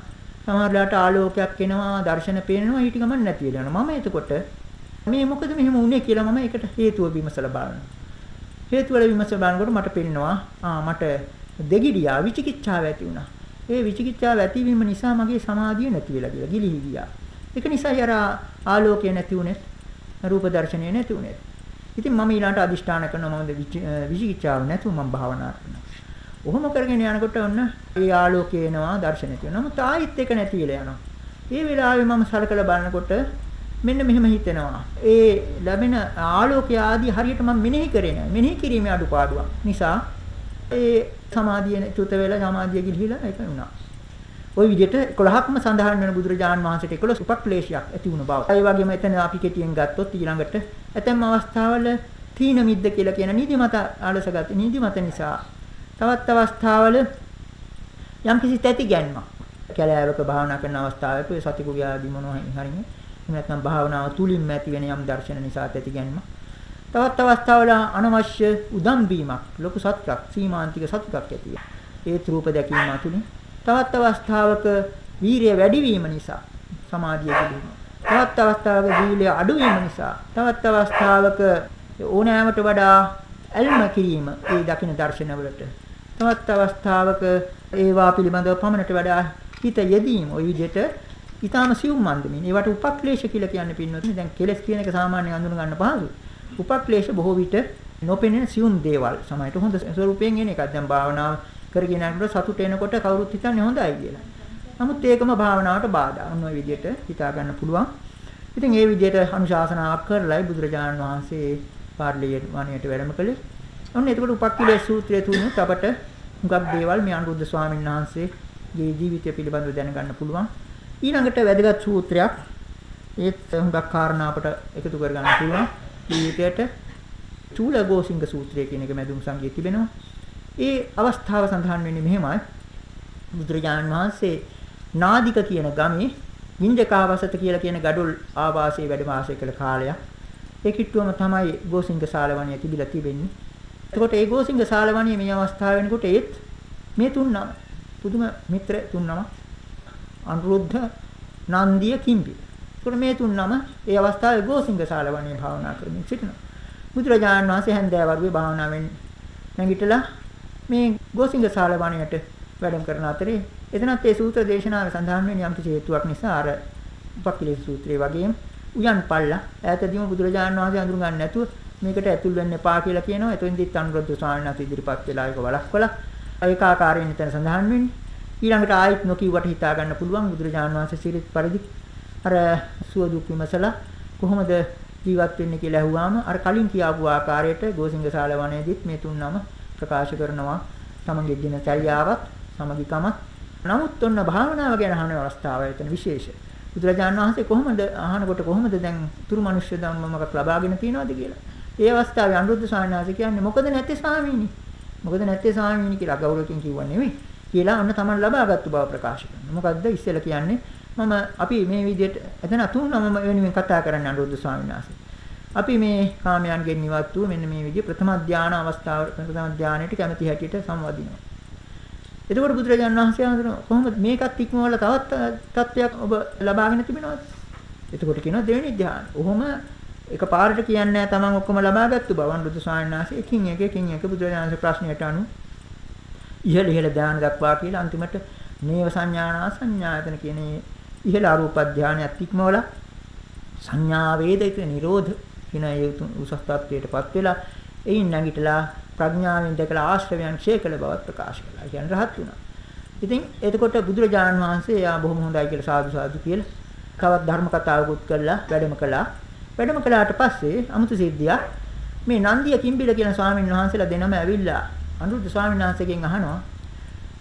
සමහරලාට ආලෝකයක් එනවා දර්ශන පේනවා ඊට ගමන් නැති වෙලා යනවා. මම එතකොට මේ මොකද මෙහෙම වුනේ කියලා මම ඒකට හේතුව විමසලා බලනවා. හේතු වල විමසලා බලනකොට මට පේනවා ආ මට දෙගිඩියා විචිකිච්ඡාව ඇති වුණා. ඒ විචිකිච්ඡාව ඇතිවීම නිසා මගේ සමාධිය නැති වෙලා ගියා ගිලිහි ගියා. ඒක නිසා අර ආලෝකය නැති උනේ රූප දර්ශනය නැති උනේ ඉතින් මම ඊළඟට අදිෂ්ඨාන කරනවා මම විචිකිච්ඡාව නැතුව මම භාවනා කරනවා. ඔහොම කරගෙන යනකොට ඔන්න ඒ ආලෝකය එනවා දර්ශනය තියෙනවා. නමුත් ආයිත් එක නැති වෙලා යනවා. ඒ වෙලාවේ මම සලකලා බලනකොට මෙන්න මෙහෙම හිතෙනවා. ඒ ලැබෙන ආලෝකය ආදී හරියට මම මෙනෙහි කරේ නැහැ. මෙනෙහි කිරීමේ අඩුපාඩුවක් නිසා ඒ සමාධිය චුත වෙලා සමාධිය ගිලිහිලා ඒක වුණා. ওই විදිහට 11ක්ම සඳහන් වෙන බුදුරජාණන් වහන්සේට 11 උපක්ලේශයක් ඇති වුණ බව. ඒ වගේම එතන අපි කෙටියෙන් ගත්තොත් ඊළඟට ඇතැම් අවස්ථාවල තීන මිද්ද කියලා කියන නිදිමත අලසගත නිදිමත නිසා තවත් අවස්ථාවල යම්කිසි තැති ගැන්මක් කැලෑවක භාවනා කරන අවස්ථාවක ඔය සතිකුගේ ආදී මොනවා හරි එහෙම නැත්නම් භාවනාව තුලින්ම ඇති වෙන යම් දර්ශන නිසා තැති ගැන්මක් තවත් අවස්ථාවල අනවශ්‍ය උදම් වීමක් ලොකු සතුටක් සීමාන්තික සතුටක් ඇති ඒ රූප දැකීම තුලින් තවත් අවස්ථාවක වීරිය වැඩි වීම නිසා සමාධිය දිනන තවත් අවස්ථාවක වීරිය අඩු වීම නිසා තවත් අවස්ථාවක ඕනෑමට වඩා ඇල්ම කිරීම ඒ දකින දර්ශනවලට. තවත් අවස්ථාවක ඒවා පිළිබඳව පමණට වඩා හිත යෙදීම. ওই විදිහට ඊටාම සියුම් මන්දමින් ඒවට උපක්ලේශ කියලා කියන්නේ පින්නොත් දැන් කෙලස් කියන එක සාමාන්‍යයෙන් අඳුන ගන්න පහසුයි. උපක්ලේශ බොහෝ විට නොපෙනෙන සියුම් දේවල් සමහරට හොඳ ස්වරූපයෙන් එන එකක්. දැන් භාවනාව කරගෙන යනකොට සතුට එනකොට කවුරුත් හිතන්නේ හොඳයි කියලා. නමුත් ඒකම භාවනාවට බාධා. ඔන්න ඔය විදිහට හිතා ගන්න පුළුවන්. ඉතින් ඒ විදිහට අනුශාසනාවක් කරලායි බුදුරජාණන් වහන්සේ පාර්ලිමේන්තු වණයට වැඩම කළේ. ඔන්න එතකොට උපක්ඛිලේ සූත්‍රය තුනත් අපට හුඟක් දේවල් මේ අනුරුද්ධ ස්වාමීන් වහන්සේගේ ජීවිතය පිළිබඳව දැනගන්න පුළුවන්. ඊළඟට වැදගත් සූත්‍රයක් ඒත් හුඟක් කාරණා අපට එකතු කරගන්න පුළුවන්. ජීවිතයට චූලගෝසිංග සූත්‍රය කියන එක මැදුම් සංගයේ තිබෙනවා. ඒ අවස්ථාව සඳහන් වෙන්නේ මෙහෙමයි. බුදුරජාණන් වහන්සේ නාදික කියන ගමේ විඤ්ජකාවසත කියලා කියන gadul ආවාසයේ වැඩ වාසය කළ කාලයක්. ඒ කිට්ටුවම තමයි ගෝසිංග ශාලවණිය තිබිලා තිබෙන්නේ. එතකොට ඒ ගෝසිංග ශාලවණිය මේ අවස්ථාව වෙනකොට ඒත් මේ තුන්නම පුදුම මිත්‍ර තුන්නම අනුරුද්ධ නන්දිය කිම්පි. එතකොට මේ තුන්නම ඒ අවස්ථාවේ ගෝසිංග ශාලවණිය භාවනා කරමින් සිටිනවා. බුදුරජාණන් වහන්සේ හැන්දෑවරුවේ භාවනාවෙන් නැගිටලා මේ ගෝසිංග ශාලවණියට වැඩම කරන අතරේ එතනත් ඒ සූත්‍ර දේශනාවේ සඳහන් වෙන යම් කිසි හේතුවක් නිසා අර උපක්ලේශ සූත්‍රයේ වගේම උයන් පල්ලා ඈතදීම බුදුරජාණන් වහන්සේ අඳුර ගන්න නැතුව මේකට ඇතුල් වෙන්න එපා කියලා කියනවා. එතෙන්දිත් අනුරුද්ධ ස්වාමීන් වහන්සේ ඉදිරිපත් වෙලා ඒක වළක්වලා ඒකාකාරයෙන් නිතර සඳහන් වෙන්නේ. ඊළඟට ආයෙත් නොකියුවට හිතා ගන්න පුළුවන් බුදුරජාණන් වහන්සේ සිරිත් පරිදි අර සුව දුක් විමසලා කොහොමද ජීවත් වෙන්නේ කියලා අහුවාම අර කලින් කියාපු ආකාරයට ගෝසිංගශාල වනයේදීත් මේ තුන්නම ප්‍රකාශ කරනවා තමන්ගේ දිනචර්යාවත් සමගිකමත් නමුත් ඔන්න භාවනාව ගැන අහන අවස්ථාව එතන විශේෂ. බුදුරජාණන් වහන්සේ කොහොමද අහනකොට කොහොමද දැන් තුරු මිනිස්සු ධම්මමකට ලබාගෙන තියනවද කියලා. ඒ අවස්ථාවේ අනුරුද්ධ ස්වාමීන් වහන්සේ කියන්නේ මොකද නැත්තේ ස්වාමීනි? මොකද නැත්තේ ස්වාමීනි කියලා ගෞරවකින් කිව්වා නෙවෙයි. කියලා අන්න තමන් ලබාගත්තු බව ප්‍රකාශ කරනවා. මොකද්ද ඉස්සෙල්ලා කියන්නේ මම අපි මේ විදිහට එතන තුනම වෙනුවෙන් කතා කරන්නේ අනුරුද්ධ ස්වාමීන් වහන්සේ. අපි මේ කාමයන්ගෙන් ඉවත් වූ මෙන්න මේ විදිහ ප්‍රථම ධානය අවස්ථාව ප්‍රථම ධානයට කැමැති හැටියට සංවදිනවා. එතකොට බුදුරජාණන් වහන්සේ අහනවා කොහොමද මේකත් ඉක්මවල තවත් තත්වයක් ඔබ ලබාගෙන තිබෙනවද? එතකොට කියනවා දෙවෙනි ධානය. ඔහොම එකපාරට කියන්නේ නැහැ තමන් ඔක්කොම ලබාගත්තු බව අනුරුද්ධ ස්වාමීන් වහන්සේ එකින් එක එකින් එක බුදුරජාණන්සේ ප්‍රශ්නයට අනුව ඉහළ ඉහළ ධානය දක්වා කියලා අන්තිමට නේව සංඥානා සංඥායතන කියන ඉහළ අරූප ධානයත් ඉක්මවලා සංඥා වේදිත නිරෝධ කියන ඒ උසස් තත්වයටපත් වෙලා එයින් නැගිටලා ප්‍රඥාවෙන් දැකලා ආශ්‍රවයන් ක්ෂය කළ බවත් ප්‍රකාශ කළා. කියන්නේ රහත් වුණා. ඉතින් එතකොට බුදුරජාණන් වහන්සේ යා බොහොම හොඳයි කියලා සාදු සාදු කියලා කවත් ධර්ම කතාවකුත් කළා වැඩම කළා. වැඩම කළාට පස්සේ අමුතු සිද්ධියක් මේ නන්දිය කිම්බිල කියන ස්වාමීන් වහන්සේලා දෙනම ඇවිල්ලා අනුරුද්ධ ස්වාමීන් වහන්සේගෙන් අහනවා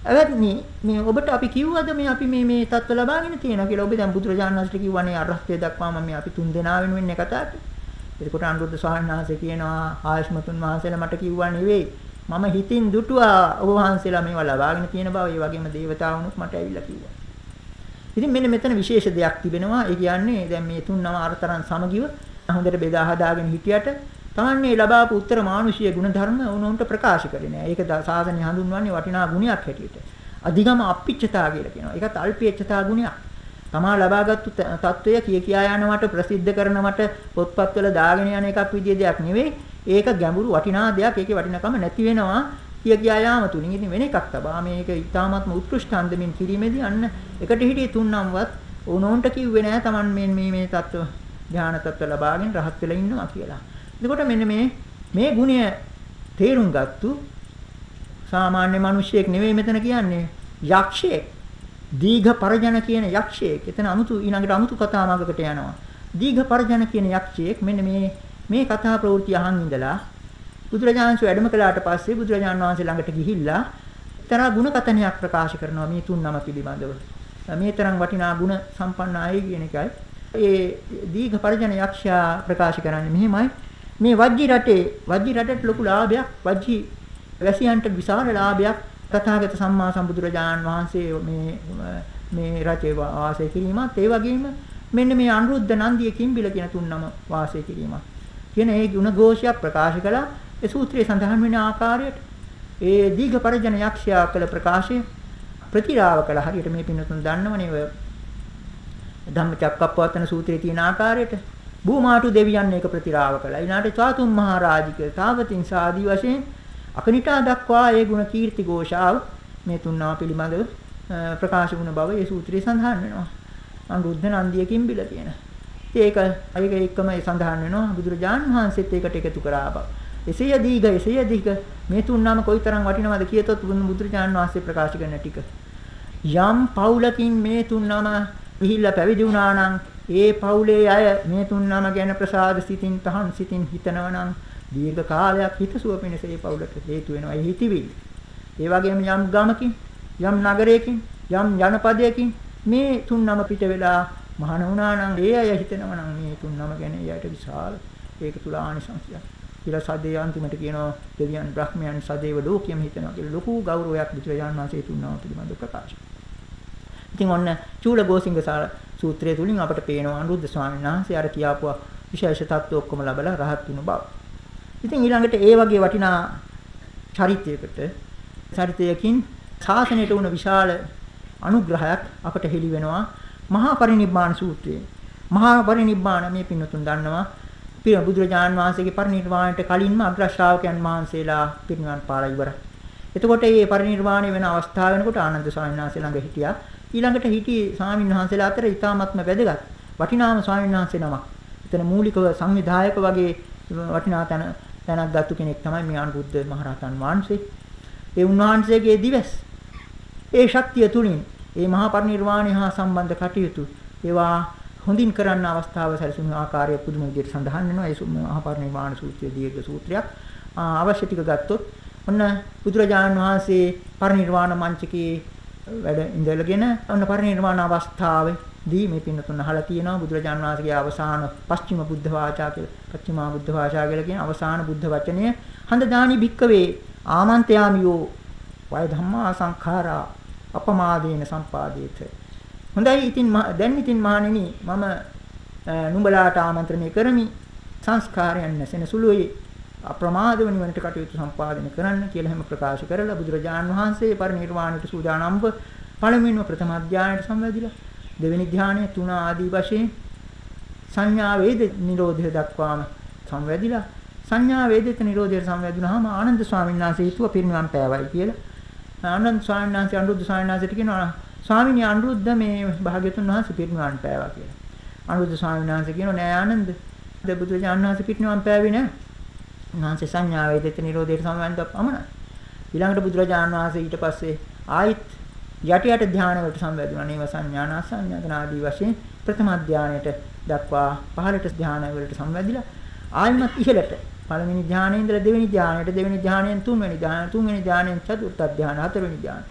"අවත්නි මේ ඔබට අපි කිව්වද මේ අපි මේ මේ தত্ত্ব ලබාගෙන තියෙනවා කියලා ඔබ දැන් බුදුරජාණන් වහන්සේට කිව්වනේ අරහත්ය දක්වා මම මේ අපි තුන් දෙනා වෙනුවෙන් මේ කතා කරේ." එතකොට අනුරුද්ධ ස්වාමීන් වහන්සේ කියනවා "ආයස්මතුන් වහන්සේලා මට කිව්වා නෙවෙයි මම හිතින් දුටුවා ඔබ වහන්සේලා මේවා ලබාගෙන තියෙන බව ඒ වගේම දේවතාවුනුත් මට ඇවිල්ලා කිව්වා." ඉතින් මෙන්න මෙතන විශේෂ දෙයක් තිබෙනවා. ඒ කියන්නේ දැන් මේ තුන් නම අරතරන් සමගිව හොඳට බෙදා හදාගෙන හිටියට තාන්නේ ලබාපු උත්තර මානුෂීය ගුණධර්ම උනොන්ට ප්‍රකාශ කරේ නෑ. ඒක සාසනය හඳුන්වන්නේ වටිනා ගුණයක් හැටියට. අධිගම අපිච්චතා කියලා කියනවා. ඒකත් අල්පේච්ඡතා ගුණයක්. තමා ලබාගත්තු తত্ত্বය කිය කියා යනවට ප්‍රසිද්ධ කරනවට පොත්පත්වල දාගෙන යන එකක් විදිය දෙයක් නෙවෙයි. ඒක ගැඹුරු වටිනා දෙයක්. ඒකේ වටිනකම නැති වෙනවා. කිය කියා යාම තුලින් ඉතින් වෙන එකක් තබා මේක ඊ타මත්ම උත්කෘෂ්ඨ අන්දමින් කිරීමේදී අන්න එකට හිටියේ තුන්නම්වත් උනොන්ට කිව්වේ නෑ Taman මේ මේ මේ తত্ত্ব ඥාන తত্ত্ব ලබාගෙන රහත් වෙලා ඉන්නවා කියලා. එතකොට මෙන්න මේ මේ ගුණය තේරුම් ගත්තු සාමාන්‍ය මිනිසෙක් නෙවෙයි මෙතන කියන්නේ යක්ෂයෙක්. දීඝ පරජන කියන යක්ෂයෙක්. එතන අමුතු ඊළඟට අමුතු කතාවකට යනවා. දීඝ පරජන කියන යක්ෂයෙක් මෙන්න මේ මේ කතා ප්‍රවෘත්ති අහන් ඉඳලා බුදුරජාණන්සේ වැඩම කළාට පස්සේ බුදුරජාණන් වහන්සේ ළඟට ගිහිල්ලා තරා ගුණ කතනයක් ප්‍රකාශ කරනවා මේ තුන් නම පිළිබඳව. මේ තරම් වටිනා ගුණ සම්පන්න අය කියන එකයි. ඒ දීඝ පරිජන යක්ෂයා ප්‍රකාශ කරන්නේ මෙහෙමයි. මේ වජ්ජි රටේ වජ්ජි රටට ලොකු ලාභයක් වජ්ජි වැසියන්ට විශාල ලාභයක් තථාගත සම්මා සම්බුදුරජාණන් වහන්සේ මේ මේ රටේ වාසය කිරීමත් ඒ වගේම මෙන්න මේ අනුරුද්ධ නන්දිය කිම්බිල කියන තුන්නම වාසය කිරීමත්. කියන ඒ ගුණ ഘോഷයක් ප්‍රකාශ කළා. ඒ සූත්‍රයේ සඳහන් වෙන ආකාරයට ඒ දීඝ පරජන යක්ෂයා කළ ප්‍රකාශය ප්‍රතිරාව කළ. හරියට මේ පින්නතුන් දන්නවනේ ඔය ධම්මචක්කප්පවත්තන සූත්‍රයේ තියෙන ආකාරයට. භූමාටු දෙවියන් ඒක ප්‍රතිරාව කළා. ඊළාට චාතුම් මහරජික තාවතින් සාදී වශයෙන් අකනිටා දක්වා ඒ ගුණ කීර්ති ഘോഷාව මේ තුන්නා පිළිබඳව ප්‍රකාශ වුණ බව ඒ සූත්‍රයේ සඳහන් වෙනවා. අනුරුද්ධ නන්දියකින් බිල කියන. ඒක ඒක එක්කම සඳහන් වෙනවා බුදුරජාන් වහන්සේත් ඒකට එකතු කරා බව. එසේය දීඝ එසේය දීඝ මේ තුන්නාම කොයිතරම් වටිනවද කියතොත් බුදුරජාන් වහන්සේ ප්‍රකාශ කරන ටික. යම් පවුලකින් මේ තුන්නාම විහිල්ලා පැවිදි වුණා නම් ඒ පවුලේ අය මේ තුන්නම ගැන ප්‍රසාද සිතින් තහන් සිතින් හිතනවා නම් දීර්ඝ කාලයක් හිතසුව පිණිස ඒ පවුලට හේතු වෙනවා. ඒ හිතවිලි. ඒ වගේම යම් ගමකින් යම් නගරයකින් යම් ජනපදයකින් මේ තුන්නම පිට වෙලා මහාන වුණා නම් ඒ අය හිතනවා නම් මේ තුන්නම ගැන එයාට විශාල ඒක තුල ආනිසංසයක්. කියලා සදේ අන්තිමට කියනවා දෙවියන් බ්‍රහ්මයන් සදේව ලෝකියම හිතනවා කියලා ලොකු ගෞරවයක් බුදුරජාණන් වහන්සේ තුන්නම පිළිබඳව ප්‍රකාශ. ඉතින් ඔන්න චූල ගෝසිංග සූත්‍රය තුලින් අපට පේනවා අනුරුද්ධ ස්වාමීන් වහන්සේ අර කියාපුවා විශේෂ තත්ත්ව ඔක්කොම ලැබලා රහත් වුණ බව. ඉතින් ඊළඟට ඒ වගේ වටිනා චරිතයකට චරිතයකින් ශාසනයට වුණ විශාල අනුග්‍රහයක් අපට හෙළි වෙනවා මහා පරිනිබ්බාන සූත්‍රයේ. මහා පරිනිබ්බාන මේ පින්නතුන් දන්නවා පිර බුදුරජාන් වහන්සේගේ පරිනිර්වාණයට කලින්ම අග්‍ර ශ්‍රාවකයන් වහන්සේලා පිරිනිවන් පාලා ඉවරයි. එතකොට මේ පරිනිර්වාණය වෙන අවස්ථාව වෙනකොට ආනන්ද ස්වාමීන් වහන්සේ ළඟ හිටියා. ඊළඟට හිටියේ ස්වාමීන් වහන්සේලා අතර ඊ타මත්ම වැදගත් වටිනාම ස්වාමීන් වහන්සේ නමක්. එතන මූලිකව සංවිධායක වගේ වටිනා තැන තැනක් ගත්තු කෙනෙක් තමයි මේ අනුරුද්ධ මහරහතන් වහන්සේ. ඒ උන්වහන්සේගේ දිවස් ඒ ශක්තිය තුලින් ඒ මහා පරිනිර්වාණය හා සම්බන්ධ කටයුතු ඒවා හොඳින් කරන්න අවස්ථාව සැලසුණු ආකාරය පුදුම විදිහට සඳහන් වෙනවා. ඒ මහා පරිනිර්වාණ සූත්‍රයේ දීර්ඝ සූත්‍රයක්. අවශ්‍ය ටික ගත්තොත් ඔන්න බුදුරජාණන් වහන්සේ පරිනිර්වාණ මංචකයේ වැඩ ඉඳලගෙන ඔන්න පරිනිර්වාණ අවස්ථාවේදී මේ පින්නතුන් අහලා තියෙනවා බුදුරජාණන් වහන්සේගේ අවසාන පස්චිම බුද්ධ වාචා කියලා. පස්චිමා බුද්ධ වාචා කියලා කියන අවසාන බුද්ධ වචනය හඳදානි භික්කවේ ආමන්ත්‍යාමියෝ වය ධම්මා සංඛාරා අපමාදේන සම්පාදේත. හොඳයි ඉතින් දැන් ඉතින් මහණෙනි මම නුඹලාට ආමන්ත්‍රණය කරමි. සංස්කාරයන් නැසෙන සුළුයි අප්‍රමාදව නිවනට කටයුතු සම්පාදනය කරන්න කියලා හැම ප්‍රකාශ කරලා බුදුරජාණන් වහන්සේ පරිනිර්වාණයට සූදානම්ව පළමුවෙනිම ප්‍රථම අධ්‍යානයට සම්වැදිලා දෙවෙනි ධ්‍යානය තුන ආදී වශයෙන් සංඥා වේද නිරෝධය දක්වාම සම්වැදිලා සංඥා වේදිත නිරෝධයට සම්වැදුනහම ආනන්ද ස්වාමීන් වහන්සේ හිතුව පිරිනිවන් පෑවයි කියලා ආනන්ද ස්වාමීන් වහන්සේ අනුරුද්ධ ස්වාමීන් වහන්සේට කියනවා ස්වාමීනි අනුරුද්ධ මේ භාග්‍යතුන් වහන්සේ පිරිනිවන් පෑවා කියලා. අනුරුද්ධ ස්වාමීන් වහන්සේ කියනවා නෑ ආනන්ද බුදුරජාණන් වහන්සේ පිරිනිවන් පෑවේ නෑ. උන්වහන්සේ සංඥා වේදිත නිරෝධයට සමවැන්ද පමණයි. ඊළඟට බුදුරජාණන් වහන්සේ ඊට පස්සේ ආයිත් යටි යට ධානය වලට සම්බන්ධ වුණා. නේව සංඥානා සංඥාතන ආදී වශයෙන් ප්‍රථම ධානයට දක්වා පහළට ධානය වලට සම්බන්ධිලා ආයිමත් ඉහළට පළවෙනි ධානයේ ඉඳලා දෙවෙනි ධානයට දෙවෙනි ධානයෙන් තුන්වෙනි ධානය තුන්වෙනි ධානයෙන් චතුර්ථ ධානය හතරවෙනි ධානය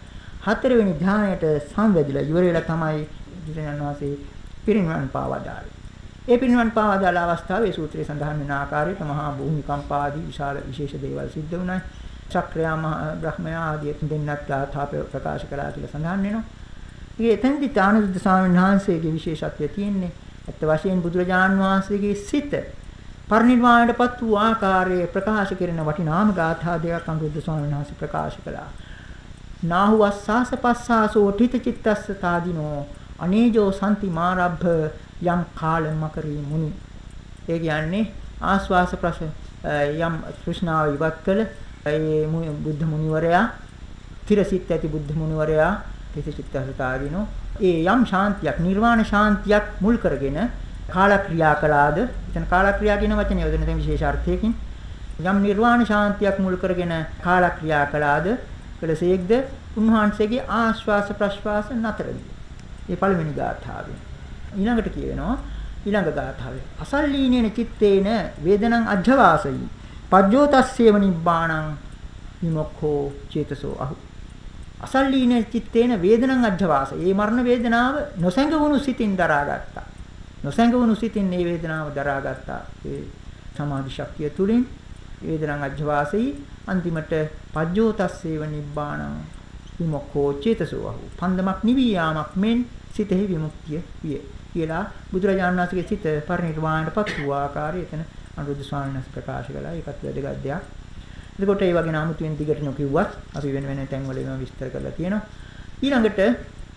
හතරවෙනි ධානයට සම්වැදිලා ඉවර වෙලා තමයි බුදුරජාණන් වහන්සේ පිරිනිවන් පාවදාළේ. ඒ පිරිනිවන් පාවදාල අවස්ථාවේ සූත්‍රයේ සඳහන් වෙන ආකාරයට මහා භූමිකම්පා ආදී විශාල විශේෂ දේවල් සිද්ධ වුණා. චක්‍රයා මහ බ්‍රහ්මයා ආදී දෙන්නත් ගාථා ප්‍රකාශ කළා කියලා සඳහන් වෙනවා. ඉතින් එතෙන්දි ඥානදුද්ද ස්වාමීන් වහන්සේගේ විශේෂත්වය තියෙන්නේ ඇත්ත වශයෙන් බුදුරජාන් වහන්සේගේ සිත පරිනිර්වාණයටපත් වූ ආකාරයේ ප්‍රකාශ කරන වටිනාම ගාථා දෙකක් අනුරුද්ධ ස්වාමීන් වහන්සේ ප්‍රකාශ කළා. නාහුවස්සාස පස්සාසෝ ඨිත චිත්තස්ස තාදිනෝ අනේජෝ සම්ති මාරබ්බ යම් කාලමකරී මුනි. ඒ කියන්නේ ආස්වාස ප්‍රස යම් කෘෂ්ණාව ඉවත් කළ ඒ බුද්ධ මුනිවරයා තිරසිට ඇති බුද්ධ මුනිවරයා ඨිත චිත්තස්ස තාදිනෝ ඒ යම් ශාන්තියක් නිර්වාණ ශාන්තියක් මුල් කරගෙන කාලක්‍රියා කළාද එතන කාලක්‍රියා කියන වචනේ යොදන තේ විශේෂ අර්ථයකින් යම් නිර්වාණ ශාන්තියක් මුල් කරගෙන කාලක්‍රියා කළාද කළසේක්ද උන්වහන්සේගේ ආශ්වාස ප්‍රශ්වාස නතර විය. ඒ පළවෙනි ගාථාවෙන්. ඊළඟට කියවෙනවා ඊළඟ ගාථාවේ අසල්ලීනේන චිත්තේන වේදනං අජ්ජවාසයි පජ්ජෝතස්සේව නිබ්බාණං විමුක්ඛෝ චේතසෝ අහු අසල්ලීනේ චිත්තේන වේදනං අජ්ජවාස. ඒ මරණ වේදනාව නොසැඟවුණු සිතින් දරාගත්තා. නොසැඟවුණු සිතින් මේ වේදනාව දරාගත්තා. ඒ සමාධි ශක්තිය තුලින් වේදනං අජ්ජවාසී අන්තිමට පජ්ජෝතස්සේව නිබ්බාණං විමුක්ඛෝ චේතසෝ අහු. පන්දමක් නිවි යාමක් මෙන් සිතෙහි විමුක්තිය විය. කියලා බුදුරජාණන් වහන්සේගේ සිත පරිනිර්වාණයටපත් වූ ආකාරය එතන අනුරුද්ධ ස්වාමීන් වහන්සේ ප්‍රකාශ කළා. ඒකත් වැදගත් දෙයක්. එතකොට ඒ වගේ නාමතුෙන් දිගට නොකියුවත් අපි වෙන වෙන තැන්වල ඒවා විස්තර කරලා තියෙනවා. ඊළඟට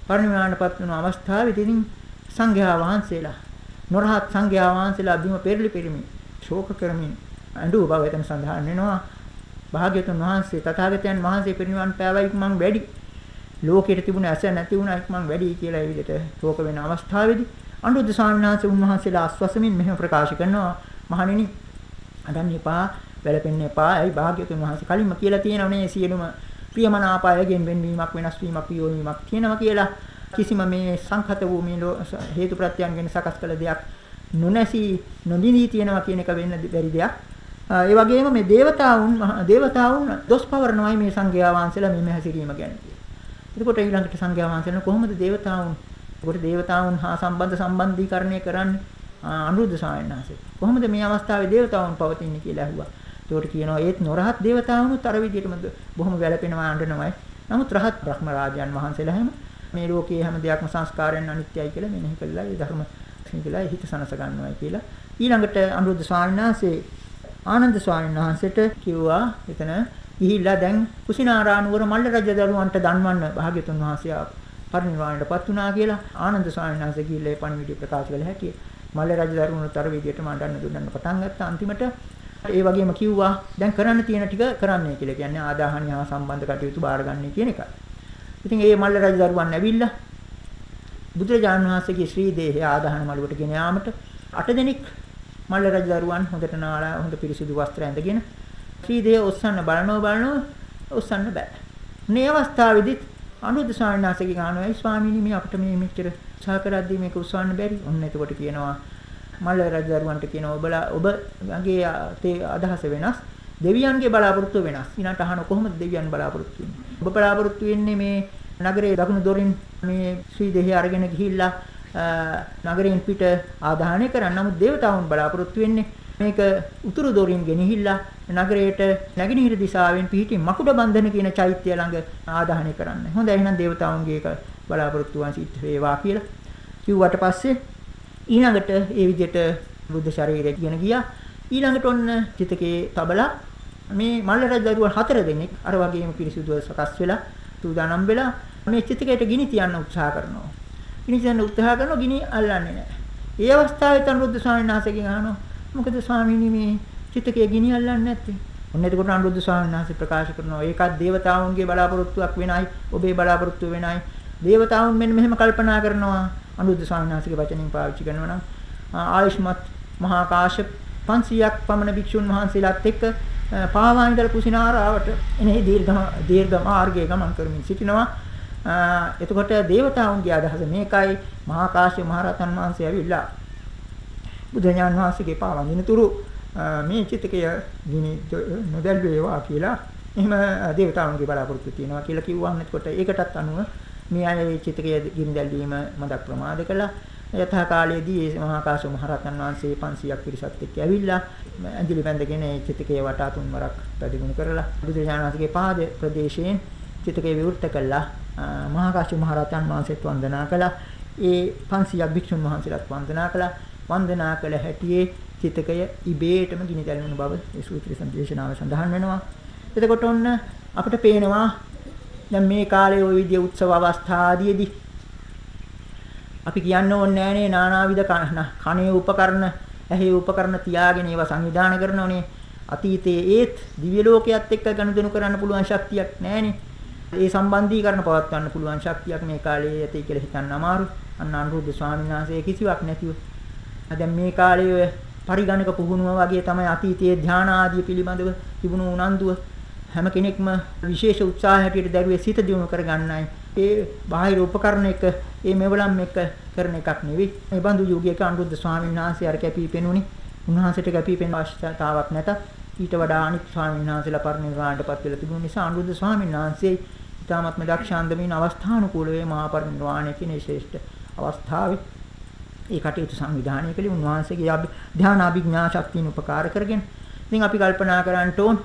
පරිනිර්වාණයටපත් වුණු අවස්ථාවේ ඉතින් සංඝයා වහන්සේලා නොරහත් සංඝයා වහන්සේලා බිම පෙරලි පෙරමි ශෝක කරමින් අඬු බව එතන සඳහන් වෙනවා. භාග්‍යතුන් වහන්සේ තථාගතයන් වහන්සේ පිරිනිවන් පෑවයි මං වැඩි. ලෝකයට තිබුණ ඇස නැති වුණත් මං වැඩි කියලා ඒ විදිහට ශෝක වෙන අවස්ථාවේදී අනුරුද්ධ සාමණේරයන්ස උන්වහන්සේලා අස්වසමින් මෙහෙම ප්‍රකාශ කරනවා මහණෙනි අදන් එපා වැළපෙන්න එපා ඇයි භාග්‍යතුන් වහන්සේ කලින්ම කියලා තියෙනවනේ සියලුම ප්‍රියමනාපායයෙන් වෙන්වීමක් වෙනස් වීමක් පියෝවීමක් තියෙනවා කියලා කිසිම මේ සංකත වූ මේ හේතු ප්‍රත්‍යයන් ගැන සකස් කළ දෙයක් නොනැසී නොදිනී තියෙනවා කියන එක වෙන්න බැරි දෙයක්. ඒ වගේම මේ దేవතාවුන් దేవතාවුන් දොස් පවරනවායි මේ සංඝයා වහන්සේලා මෙහෙම හැසිරීම ගැන. එතකොට ඊළඟට සංඝයා වහන්සේන කොහොමද దేవතාවුන්? එතකොට దేవතාවුන් හා සම්බන්ධ සම්බන්ධීකරණය කරන්නේ අනුරුද්ධ ස්වාමීන් වහන්සේ. කොහොමද මේ අවස්ථාවේ దేవතාවුන් පවතින්නේ කියලා අහුවා. එතකොට කියනවා ඒත් නොරහත් దేవතාවුනුත් අර විදිහටම බොහොම වැළපෙනවා අඬනවායි. නමුත් රහත් බ්‍රහ්ම රාජයන් වහන්සේලා හැම මේ ලෝකයේ හැම දෙයක්ම සංස්කාරයෙන් අනිත්‍යයි කියලා මෙනෙහි කළා. ඒ ධර්ම කියලා හිත සනස ගන්නවායි කියලා. ඊළඟට අනුරුද්ධ ස්වාමීන් වහන්සේ ආනන්ද ස්වාමීන් වහන්සේට කිව්වා එතන ගිහිල්ලා දැන් කුසිනාරානුවර මල්ල රජ දරුවන්ට දන්වන්න භාග්‍යතුන් වහන්සේ පරිනිර්වාණයටපත් වුණා කියලා ආනන්ද ස්වාමීන් වහන්සේ ගිහිල්ලා ඒ පණිවිඩය ප්‍රකාශ කළ හැකියි. මල්ල රජ දරුවන්ට අර විදිහටම අඬන්න දුන්නන්න පටන් ගත්තා. අන්තිමට ඒ වගේම කිව්වා දැන් කරන්න තියෙන ටික කරන්නයි කියලා. කියන්නේ ආදාහන හා සම්බන්ධ කටයුතු බාරගන්නේ කියන එකයි. ඉතින් ඒ මල්ල රජ දරුවන් ඇවිල්ලා බුදුරජාණන් වහන්සේගේ ශ්‍රී දේහය ආදාහන මළුවට ගෙන යාමට අට දෙනෙක් මල්ල රජ දරුවන් හොඳට නාලා හොඳ පිරිසිදු වස්ත්‍ර ඇඳගෙන ශ්‍රී දේහ ඔස්සන්න බලනව බලනව ඔස්සන්න බෑ. මේ අවස්ථාවේදීත් අනුරුද්ධ ස්වාමීන් වහන්සේගේ ගානෝයි ස්වාමීනි මේ අපිට මේ මෙච්චර සහකරද්දී මේක උස්සවන්න බැරි. ඔන්න එතකොට කියනවා මල්ල රජදරුවන්ට කියනවා ඔබලා ඔබගේ තේ අදහස වෙනස් දෙවියන්ගේ බලාපොරොත්තු වෙනස්. ඊළඟට අහන කොහොමද දෙවියන් බලාපොරොත්තු වෙන්නේ? ඔබ බලාපොරොත්තු වෙන්නේ මේ නගරයේ දකුණු දොරින් මේ ශ්‍රී දෙහි අරගෙන ගිහිල්ලා නගරයෙන් පිට ආදාහනය කරන්න. නමුත් දේවතාවුන් බලාපොරොත්තු වෙන්නේ මේක උතුරු දොරින් ගෙනහිල්ලා නගරයට නැගෙනහිර දිශාවෙන් පිහිටින් මකුඩ බන්ධන කියන චෛත්‍යය ළඟ ආදාහනය කරන්න. හොඳයි එහෙනම් දේවතාවුන්ගේ එක බලාපොරොත්තු වන් සිත් වේවා කියලා කිව්වට පස්සේ ඊළඟට ඒ විදිහට බුද්ධ ශරීරය කියන ගියා. ඊළඟට ඔන්න චිතකේ තබලා මේ මල්ල රජ දරුවන් හතර දෙනෙක් අර වගේම පිරිසුදුව සකස් වෙලා සූදානම් වෙලා මේ චිතකයට ගිනි තියන්න උත්සාහ කරනවා. ගිනි තියන්න උත්සාහ කරනවා ගිනි අල්ලන්නේ නැහැ. ඒ අවස්ථාවේ තනුරුද්ධ ස්වාමීන් වහන්සේගෙන් අහනවා මොකද ස්වාමීනි මේ චිතකයේ ගිනි අල්ලන්නේ නැත්තේ? ඔන්න එතකොට අනුරුද්ධ ස්වාමීන් වහන්සේ ප්‍රකාශ කරනවා ඒකත් දේවතාවුන්ගේ බලාපොරොත්තුවක් වෙනයි ඔබේ බලාපොරොත්තුව වෙනයි. දේවතාවුන් මෙන්න මෙහෙම කල්පනා කරනවා අනුරුද්ධ ස්වාමීන් වහන්සේගේ වචනින් පාවිච්චි කරනවා නම් ආයුෂ්මත් මහා කාශ්‍යප 500ක් පමණ භික්ෂුන් වහන්සේලාත් එක්ක පාවා ඉඳලා කුසිනාරාවට එනෙහි දීර්ඝ දීර්ඝ මාර්ගයේ ගමන් කරමින් සිටිනවා. එතකොට දේවතාවුන්ගේ අදහස මේකයි මහා කාශ්‍යප මහරහතන් වහන්සේ ඇවිල්ලා බුදුඥාන වහන්සේගේ පාවා දිනතුරු මේ චිතකය ගිනි නොදැල් වේවා කියලා එහෙම දේවතාවුන්ගේ බලාපොරොත්තු තියෙනවා කියලා කිව්වම එතකොට ඒකටත් අනුව මේ අය චිතකය ගිනි දැල්වීම මදක් ප්‍රමාද කළා. යථා කාලයේදී මේ මහා කාශ්‍යප මහ රහතන් වහන්සේ 500ක් පිරිසත් එක්ක ඇවිල්ලා ඇඟිලි බැඳගෙන ඒ චිතකයේ වටා තුන්වරක් පැදිමුණු කරලා බුදුරජාණන් වහන්සේගේ පාද ප්‍රදේශයෙන් චිතකයේ විවෘත කළා. මහා කාශ්‍යප මහ රහතන් වහන්සේත් වන්දනා කළා. ඒ 500ක් භික්ෂුන් වහන්සේලාත් වන්දනා කළා. වන්දනා කළ හැටියේ චිතකය ඉබේටම ගිනි දැල්වෙන බව ඒ සූත්‍ර සම්දේශනාවේ සඳහන් වෙනවා. එතකොට ඔන්න අපිට පේනවා දැන් මේ කාලේ ওই විදිය උත්සව අවස්ථාදීදී අපි කියන්න ඕනේ නෑනේ නානාවිද කණේ උපකරණ ඇහි උපකරණ තියාගෙන ඒවා සංවිධානය කරනෝනේ. අතීතයේ ඒත් දිව්‍ය ලෝකයක් එක්ක ගනුදෙනු කරන්න පුළුවන් ශක්තියක් නෑනේ ඒ සම්බන්ධීකරණ පවත්වන්න පුළුවන් ශක්තියක් මේ කාලේ ඇති කියලා හිතන්න අමාරු අන්න අනුරුද්ධ ස්වාමීන් වහන්සේ කිසිවක් නැතිව දැන් මේ කාලේ පරිගණක පුහුණුව වගේ තමයි අතීතයේ ධාන ආදී පිළිබඳව තිබුණු උනන්දුව හැම කෙනෙක්ම විශේෂ උත්සාහයකට දරුවේ සිත දියුණු කරගන්නයි ඒ බාහිර උපකරණ එක ඒ මෙවලම් එක කරන එකක් නෙවෙයි. මේ බඳු යෝගියක අනුරුද්ධ ස්වාමීන් වහන්සේ අර කැපී පෙනුනේ. උන්වහන්සේට කැපී පෙනෙන අවශ්‍යතාවක් නැත. ඊට වඩා අනිත් ස්වාමීන් වහන්සේලා පරිනිර්වාණයටපත් වෙලා තිබුණ නිසා අනුරුද්ධ ස්වාමීන් වහන්සේ ඊටාත්ම දක්ෂාන්දමින් අවස්ථානුකූලව මහා පරිනිර්වාණය කියන ශ්‍රේෂ්ඨ අවස්ථාවේ ඒ කටයුතු සංවිධානය කළේ උන්වහන්සේගේ ධ්‍යාන අභිඥා ශක්තියන උපකාර කරගෙන. ඉතින් අපි කල්පනා කරන්න ඕන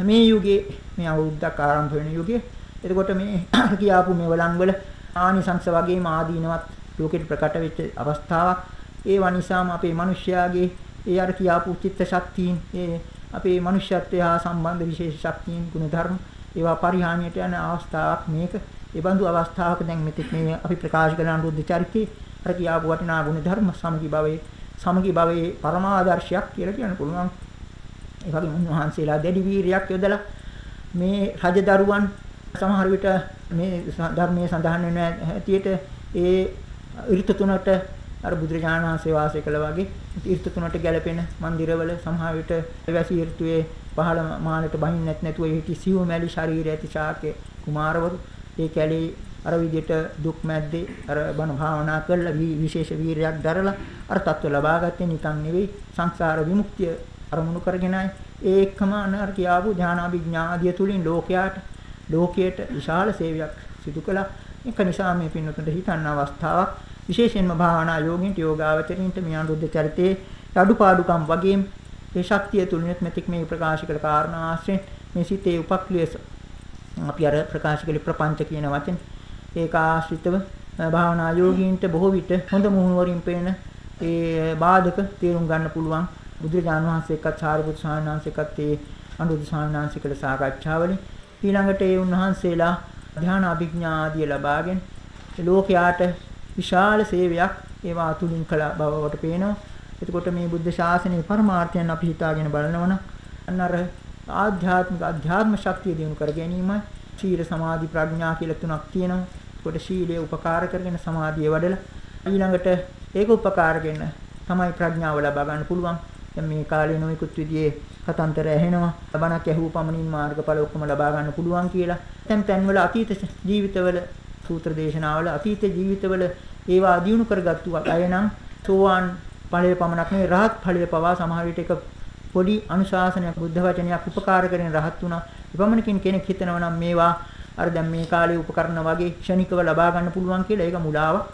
මේ යුගයේ මේ අවුරුද්දක් ආරම්භ වෙන යුගයේ එතකොට මේ කියාපු මේ වළං වල ආනිසංස වගේම ආදීනවත් ලෝකෙට ප්‍රකට වෙච්ච අවස්ථාවක් ඒවා නිසාම අපේ මිනිස්යාගේ ඒ අර කියාපු චිත්ත ශක්තියින් ඒ අපේ මනුෂ්‍යත්වය හා සම්බන්ධ විශේෂ ශක්තියින් ගුණධර්ම ඒවා පරිහානියට යන අවස්ථාවක් මේක. ඒ බඳු අවස්ථාවක දැන් මෙතෙක් මේ අපි ප්‍රකාශ කරන අනුරුද්ධ චරිතේ අර කියාපු වටිනා ගුණ ධර්ම සමගි භවයේ සමගි භවයේ පරමාදර්ශයක් කියලා කියන්න පුළුවන්. ඒ වගේ උන්වහන්සේලා දැඩි වීරියක් යොදලා මේ රජදරුවන් සමහර විට මේ ධර්මයේ සඳහන් වෙන හැටියට ඒ ඍතු තුනට අර බුදුරජාණන් වහන්සේ වාසය කළා වගේ ඍතු තුනට ගැලපෙන મંદિરවල සමහර විට වැසි ඍතුවේ පහළ මාළට බහින්නත් නැතුව ඒ හිටි සිව් මැලි ශරීරය ඇති ශාකේ කුමාරවරු ඒ කැලේ අර විදිහට දුක් මැද්දේ අර බණ භාවනා කරලා විශේෂ වීරයක් දරලා අර තත්ත්ව ලබාගත්තේ නිකන් නෙවෙයි සංසාර විමුක්තිය අරමුණු කරගෙනයි ඒ එක්කම අනර කියාවු ඥානාභිඥා ආදිය තුලින් ලෝකයාට ලෝකයට විශාල සේවයක් සිදු කළා. ඒක නිසා මේ පින්නතුන්ට හිතන්න අවස්ථාවක්. විශේෂයෙන්ම භාවනා යෝගින්ට යෝගාවචරින්ට මේ අනුරුද්ධ චරිතයේ අඩුපාඩුකම් වගේම ඒ ශක්තිය තුලිනුත් මෙතික් මේ ප්‍රකාශ කළ කාරණා ආශ්‍රයෙන් මේ සිතේ උපක්ලියස අපි අර ප්‍රකාශ කළ ප්‍රපංච කියන වචන. ඒක ආශ්‍රිතව භාවනා යෝගීන්ට බොහෝ විට හොඳ මුහුණුවරින් පේන ඒ බාධක තේරුම් ගන්න පුළුවන් බුදුරජාණන් වහන්සේ එක්කත් සාරිපුත් ස්වාමීන් වහන්සේ එක්කත් ඒ අනුරුද්ධ ස්වාමීන් වහන්සේ කළ සාකච්ඡාවලින් ඊළඟට ඒ උන්වහන්සේලා ධ්‍යාන අභිඥා ආදිය ලබාගෙන ලෝකයාට විශාල සේවයක් ඒවා අතුලින් කළ බවට පේනවා. එතකොට මේ බුද්ධ ශාසනයේ පරමාර්ථයන් අපි හිතාගෙන බලනවනම් අන්න අර ආධ්‍යාත්මික අධ්‍යාත්ම ශක්තිය දිනු කර ගැනීමයි සීල සමාධි ප්‍රඥා කියලා තුනක් තියෙනවා. එතකොට සීලය උපකාර කරගෙන සමාධිය වඩලා ඊළඟට ඒක උපකාරගෙන තමයි ප්‍රඥාව ලබා ගන්න පුළුවන්. දැන් මේ කාලේ නොයෙකුත් විදිහේ කතන්තර ඇහෙනවා. බණක් ඇහුව පමණින් මාර්ගඵල ඔක්කොම ලබා ගන්න පුළුවන් කියලා. දැන් තැන්වල අතීත ජීවිතවල සූත්‍ර දේශනාවල අතීත ජීවිතවල ඒවා දිනු කරගත්තු අය නම් සෝවාන් ඵලයේ පමණක් නෙවෙයි රහත් ඵලයේ පවා සමහර විට එක පොඩි අනුශාසනයක් බුද්ධ වචනයක් උපකාර කරගෙන රහත් වුණා. එපමණකින් කෙනෙක් හිතනවා නම් මේවා අර දැන් මේ කාලේ උපකරණ වගේ ක්ෂණිකව ලබා ගන්න පුළුවන් කියලා ඒක මුලාවක්.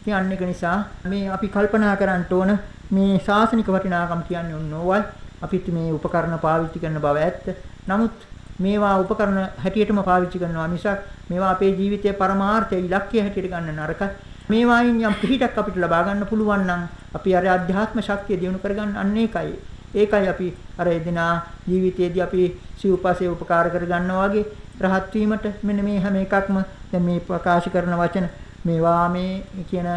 ඉතින් අන්න ඒක නිසා මේ අපි කල්පනා කරන්න ඕන මේ ශාසනික වටිනාකම් කියන්නේ ඕනෝවයි අපිත් මේ උපකරණ පාවිච්චි කරන බව ඇත්ත. නමුත් මේවා උපකරණ හැටියටම පාවිච්චි කරනවා මිසක් මේවා අපේ ජීවිතයේ පරමාර්ථය ඉලක්කය හැටියට ගන්න නරකයි. මේවායින් යම් පිහිටක් අපිට ලබා ගන්න පුළුවන් නම් අපි අර අධ්‍යාත්ම ශක්තිය දිනු කරගන්න අන්න ඒකයි. ඒකයි අපි අර එදිනා ජීවිතයේදී අපි සිව්පස්සේ උපකාර කරගන්නවා වගේ රහත් වීමට මෙන්න මේ හැම එකක්ම දැන් මේ ප්‍රකාශ කරන වචන මේවා මේ කියන